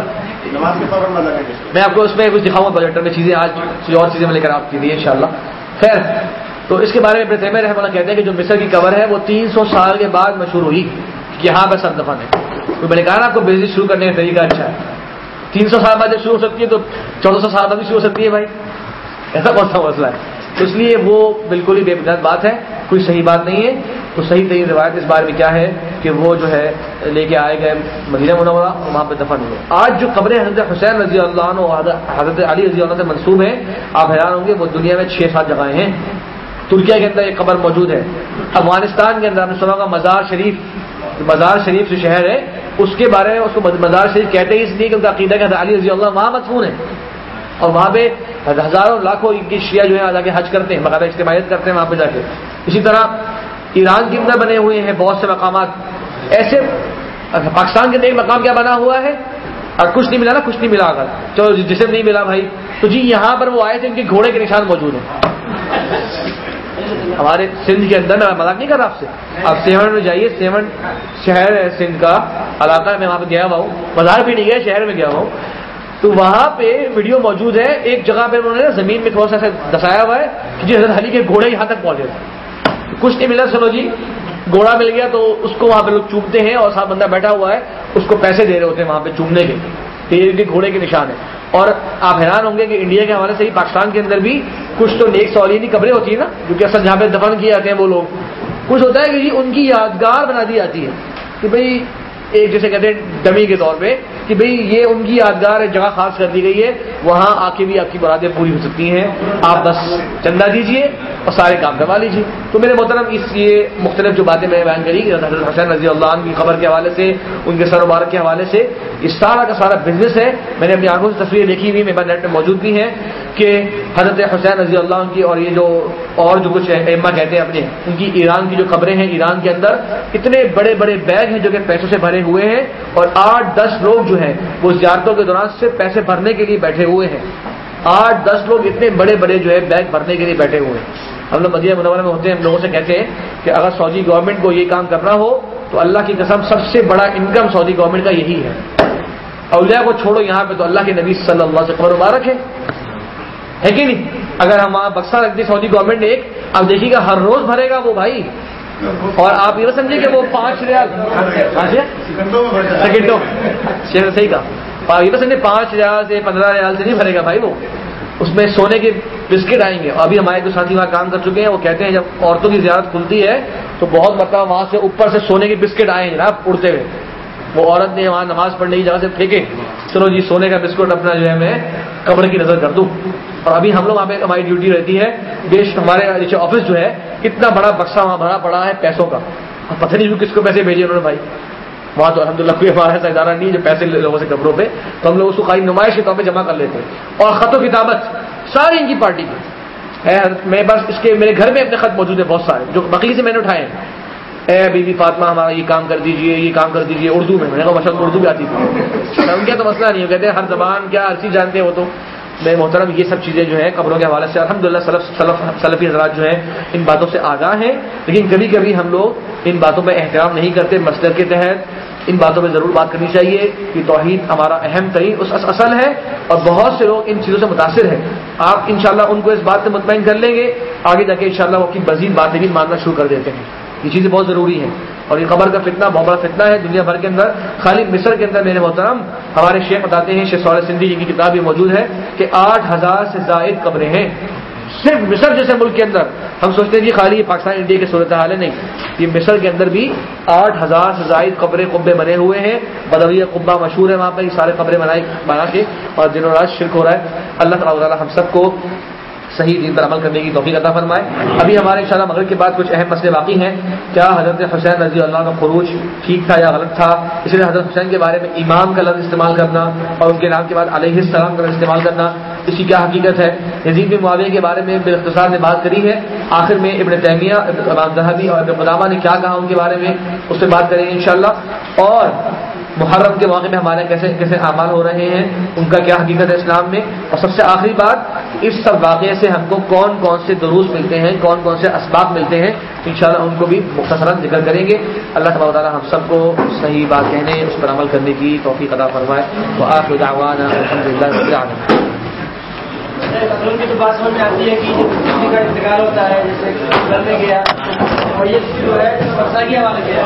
[SPEAKER 2] میں آپ کو اس میں کچھ دکھاؤں گا بجٹ میں چیزیں، آج کچھ اور چیزیں میں لے کر آپ کے لیے ان شاء اللہ خیر تو اس کے بارے میں ابن تیمیہ رحمہ اللہ کہتے ہیں کہ جو مصر کی کور ہے وہ تین سو سال کے بعد مشہور ہوئی کہ یہاں پہ سب دفن ہے تو میں نے کہا نا آپ کو بزنس شروع کرنے کا طریقہ اچھا ہے۔ تین سو سال بعد جب شروع ہو سکتی ہے تو چودہ سو سال بعد بھی شروع ہو سکتی ہے بھائی۔ ایسا کون سا مسئلہ ہے؟ تو اس لیے وہ بالکل ہی بے بنیاد بات ہے۔ کوئی صحیح بات نہیں ہے۔ تو صحیح ترین روایت اس بارے میں کیا ہے کہ وہ جو ہے لے کے آئے گئے مدینہ منورہ اور وہاں پہ دفن ہوئے۔ آج جو قبریں حضرت حسین رضی اللہ عنہ اور حضرت علی رضی اللہ سے منصوب ہیں، آپ حیران ہوں گے، وہ دنیا میں چھ سات جگہیں ہیں۔ ترکیا کے اندر ایک قبر موجود ہے۔ افغانستان کے اندر ہم نے سنا ہوگا مزار شریف مزار شریف جو شہر ہے، اس کے بارے میں اس کو مزار شریف کہتے ہیں اس لیے کہ ان کا عقیدہ کہ علی رضی اللہ وہاں مضمون ہے اور وہاں پہ ہزاروں لاکھوں ان کی شیعہ جو ہے جا کے حج کرتے ہیں باقاعدہ اجتماعیت کرتے ہیں وہاں پہ جا کے۔ اسی طرح ایران کے اندر بنے ہوئے ہیں بہت سے مقامات۔ ایسے پاکستان کے اندر مقام کیا بنا ہوا ہے؟ اور کچھ نہیں ملا نا، کچھ نہیں ملا اگر چلو جسے نہیں ملا بھائی۔ تو جی یہاں پر وہ آئے تھے، ان کے گھوڑے کے نشان موجود ہیں۔ ہمارے سندھ کے اندر میں مذاق نہیں کر رہا آپ سے؟ آپ سیون میں جائیے سیون شہر ہے سندھ کا، علاقہ میں وہاں پہ گیا ہوا ہوں۔ بازار بھی نہیں گیا، شہر میں گیا ہوا ہوں۔ تو وہاں پہ ویڈیو موجود ہے، ایک جگہ پہ انہوں نے زمین میں تھوڑا سا دسایا ہوا ہے کہ جی حضرت علی کے گھوڑے یہاں تک پہنچے تھے کچھ نہیں ملا چلو جی گھوڑا مل گیا تو اس کو وہاں پہ لوگ چومتے ہیں اور ساتھ بندہ بیٹھا ہوا ہے، اس کو پیسے دے رہے ہوتے ہیں وہاں پہ چومنے کے۔ کے گھوڑے کے نشان ہے اور آپ حیران ہوں گے کہ انڈیا کے حوالے سے ہی پاکستان کے اندر بھی کچھ تو نیک سولینی قبریں ہوتی ہیں نا، جو کہ اصل جہاں پہ دفن کیے جاتے ہیں وہ لوگ۔ کچھ ہوتا ہے کہ جی ان کی یادگار بنا دی جاتی ہے کہ بھئی ایک جیسے کہتے ہیں ڈمی کے طور پہ کہ بھئی یہ ان کی یادگار جگہ خاص کر دی گئی ہے، وہاں آ کے بھی آپ کی برادیں پوری ہو سکتی ہیں۔ آپ بس چندہ دیجیے اور سارے کام کروا لیجیے تو میرے محترم، اس یہ مختلف جو باتیں میں بیان کری، حضرت حسین رضی اللہ عنہ کی خبر کے حوالے سے، ان کے سر مبارک کے حوالے سے، یہ سارا کا سارا بزنس ہے۔ میں نے اپنی آنکھوں سے تصویریں دیکھی ہوئی میرے نیٹ میں موجود بھی ہیں کہ حضرت حسین رضی اللہ عنہ کی اور یہ جو اور جو کچھ اما کہتے ہیں اپنے، ان کی ایران کی جو خبریں ہیں، ایران کے اندر، اتنے بڑے بڑے بیگ ہیں جو کہ پیسوں سے بھرے ہوئے ہیں اور آٹھ دس لوگ جو ہیں، وہ زیارتوں کے دوران صرف پیسے بھرنے کے لیے بیٹھے ہوئے ہیں۔ آٹھ، دس لوگ اتنے بڑے بڑے جو ہے بیگ بھرنے کے لیے بیٹھے ہوئے ہیں۔ ہم لوگ مدینہ منورہ میں ہوتے ہیں، ہم لوگوں سے کہتے ہیں کہ اگر سعودی گورنمنٹ کو یہ کام کرنا ہو، تو اللہ کی قسم سب سے بڑا انکم سعودی گورنمنٹ کا یہی ہے۔ اولیاء کو چھوڑو یہاں پہ، تو اللہ کے نبی صلی اللہ سے خبر مبارک ہے ہے کہ نہیں؟ اگر ہم وہاں بکسا رکھ دیں، سعودی گورنمنٹ نے ایک اب دیکھیے گا، ہر روز بھرے گا وہ بھائی۔ اور آپ یہ سمجھے کہ وہ پانچ ریال سیکنڈوں۔ صحیح کہا۔ یہ سمجھے پانچ ریال سے پندرہ ریال سے نہیں بھرے گا بھائی وہ۔ اس میں سونے کے بسکٹ آئیں گے۔ ابھی ہمارے جو ساتھی وہاں کام کر چکے ہیں، وہ کہتے ہیں جب عورتوں کی زیارت کھلتی ہے، تو بہت مطلب وہاں سے اوپر سے سونے کے بسکٹ آئے ہیں، جناب، اڑتے ہوئے۔ وہ عورت نے وہاں نماز پڑھنے کی جگہ سے پھینکے۔ چلو جی سونے کا بسکٹ اپنا جو ہے، میں قبر کی نظر کر دوں۔ اور ابھی ہم لوگ وہاں پہ ہماری ڈیوٹی رہتی ہے۔ بیش ہمارے نیچے آفس جو ہے اتنا بڑا بکسا وہاں بھرا پڑا ہے پیسوں کا۔ پتہ نہیں کس کو پیسے بھیجے انہوں نے بھائی۔ وہاں تو الحمد للہ کوئی ہمارا ایسا ادارہ نہیں جو پیسے لوگوں سے کپڑوں پہ۔ تو ہم لوگ اس کو خالی نمائش کے طور پہ جمع کر لیتے ہیں۔ اور خط و کتابت، ساری ان کی پارٹی کی۔ میں بس اس کے میرے گھر میں اپنے خط موجود ہیں، بہت سارے۔ جو بقی سے میں نے اٹھائے ہیں۔ اے بی بی فاطمہ، ہمارا یہ کام کر دیجیے، یہ کام کر دیجیے۔ اردو میں میں نے کہا مشہور اردو بھی آتی تھی۔ ان کا تو مسئلہ نہیں ہو کہتے ہر زبان کیا ہر چیز جانتے ہو تو میں محترم، یہ سب چیزیں جو ہیں، قبروں کے حوالے سے الحمد للہ سلفی حضرات جو ہیں، ان باتوں سے آگاہ ہیں۔ لیکن کبھی کبھی ہم لوگ ان باتوں پہ احترام نہیں کرتے مسئلہ کے تحت۔ ان باتوں میں ضرور بات کرنی چاہیے کہ توحید ہمارا اہم ترین اس اصل ہے اور بہت سے لوگ ان چیزوں سے متاثر ہیں۔ آپ انشاءاللہ ان کو اس بات سے مطمئن کر لیں گے۔ آگے جا کے انشاءاللہ وہ اپنی مزید باتیں بھی ماننا شروع کر دیتے ہیں۔ یہ چیزیں بہت ضروری ہیں۔ اور یہ خبر کا فتنہ بہت بڑا فتنہ ہے۔ دنیا بھر کے اندر خالی مصر کے اندر میرے محترم، ہمارے شیخ بتاتے ہیں، شیخ سور سندھی جی کی کتاب بھی موجود ہے کہ آٹھ ہزار سے زائد قبریں ہیں۔ صرف مصر جیسے ملک کے اندر۔ ہم سوچتے ہیں جی خالی پاکستان، انڈیا کی صورت حال ہے، نہیں۔ یہ مصر کے اندر بھی آٹھ ہزار سے زائد قبریں قبے بنے ہوئے ہیں۔ بدویہ قبا مشہور ہے وہاں پہ یہ سارے قبریں بنائی بنا کے اور دنوں رات شرک ہو رہا ہے۔ اللہ تعالیٰ ہم سب کو صحیح دین پر عمل کرنے کی توفیق عطا فرمائے۔ ابھی ہمارے انشاءاللہ مغرب کے بعد کچھ اہم مسئلے باقی ہیں۔ کیا حضرت حسین رضی اللہ کا خروج ٹھیک تھا یا غلط تھا؟ اس لیے حضرت حسین کے بارے میں امام کا لفظ استعمال کرنا اور ان کے نام کے بعد علیہ السلام کا لفظ استعمال کرنا، اس کی کیا حقیقت ہے؟ یزید بن معاویہ کے بارے میں بے اختصار نے بات کری ہے۔ آخر میں ابن تیمیہ، ابن امام ذہبی اور ابن قدامہ نے کیا کہا ان کے بارے میں؟ اس پہ بات کریں گے انشاءاللہ۔ اور محرم کے موقع میں ہمارے کیسے کیسے اعمال ہو رہے ہیں، ان کا کیا حقیقت ہے اسلام میں؟ اور سب سے آخری بات، اس سب واقعے سے ہم کو کون کون سے دروس ملتے ہیں، کون کون سے اسباب ملتے ہیں، انشاءاللہ ان کو بھی مختصراً ذکر کریں گے۔ اللہ تبارک تعالیٰ ہم سب کو صحیح بات کہنے، اس پر عمل کرنے کی توفیق ادا فرمائے۔ تو آخر دعوانا الحمد للہ رب
[SPEAKER 4] ان کی تو بات سمجھ میں آتی ہے کہ جب کسی کا انتقال ہوتا ہے، جیسے گھر میں گیا، اور یہ جو ہے برسا کے حوالے گیا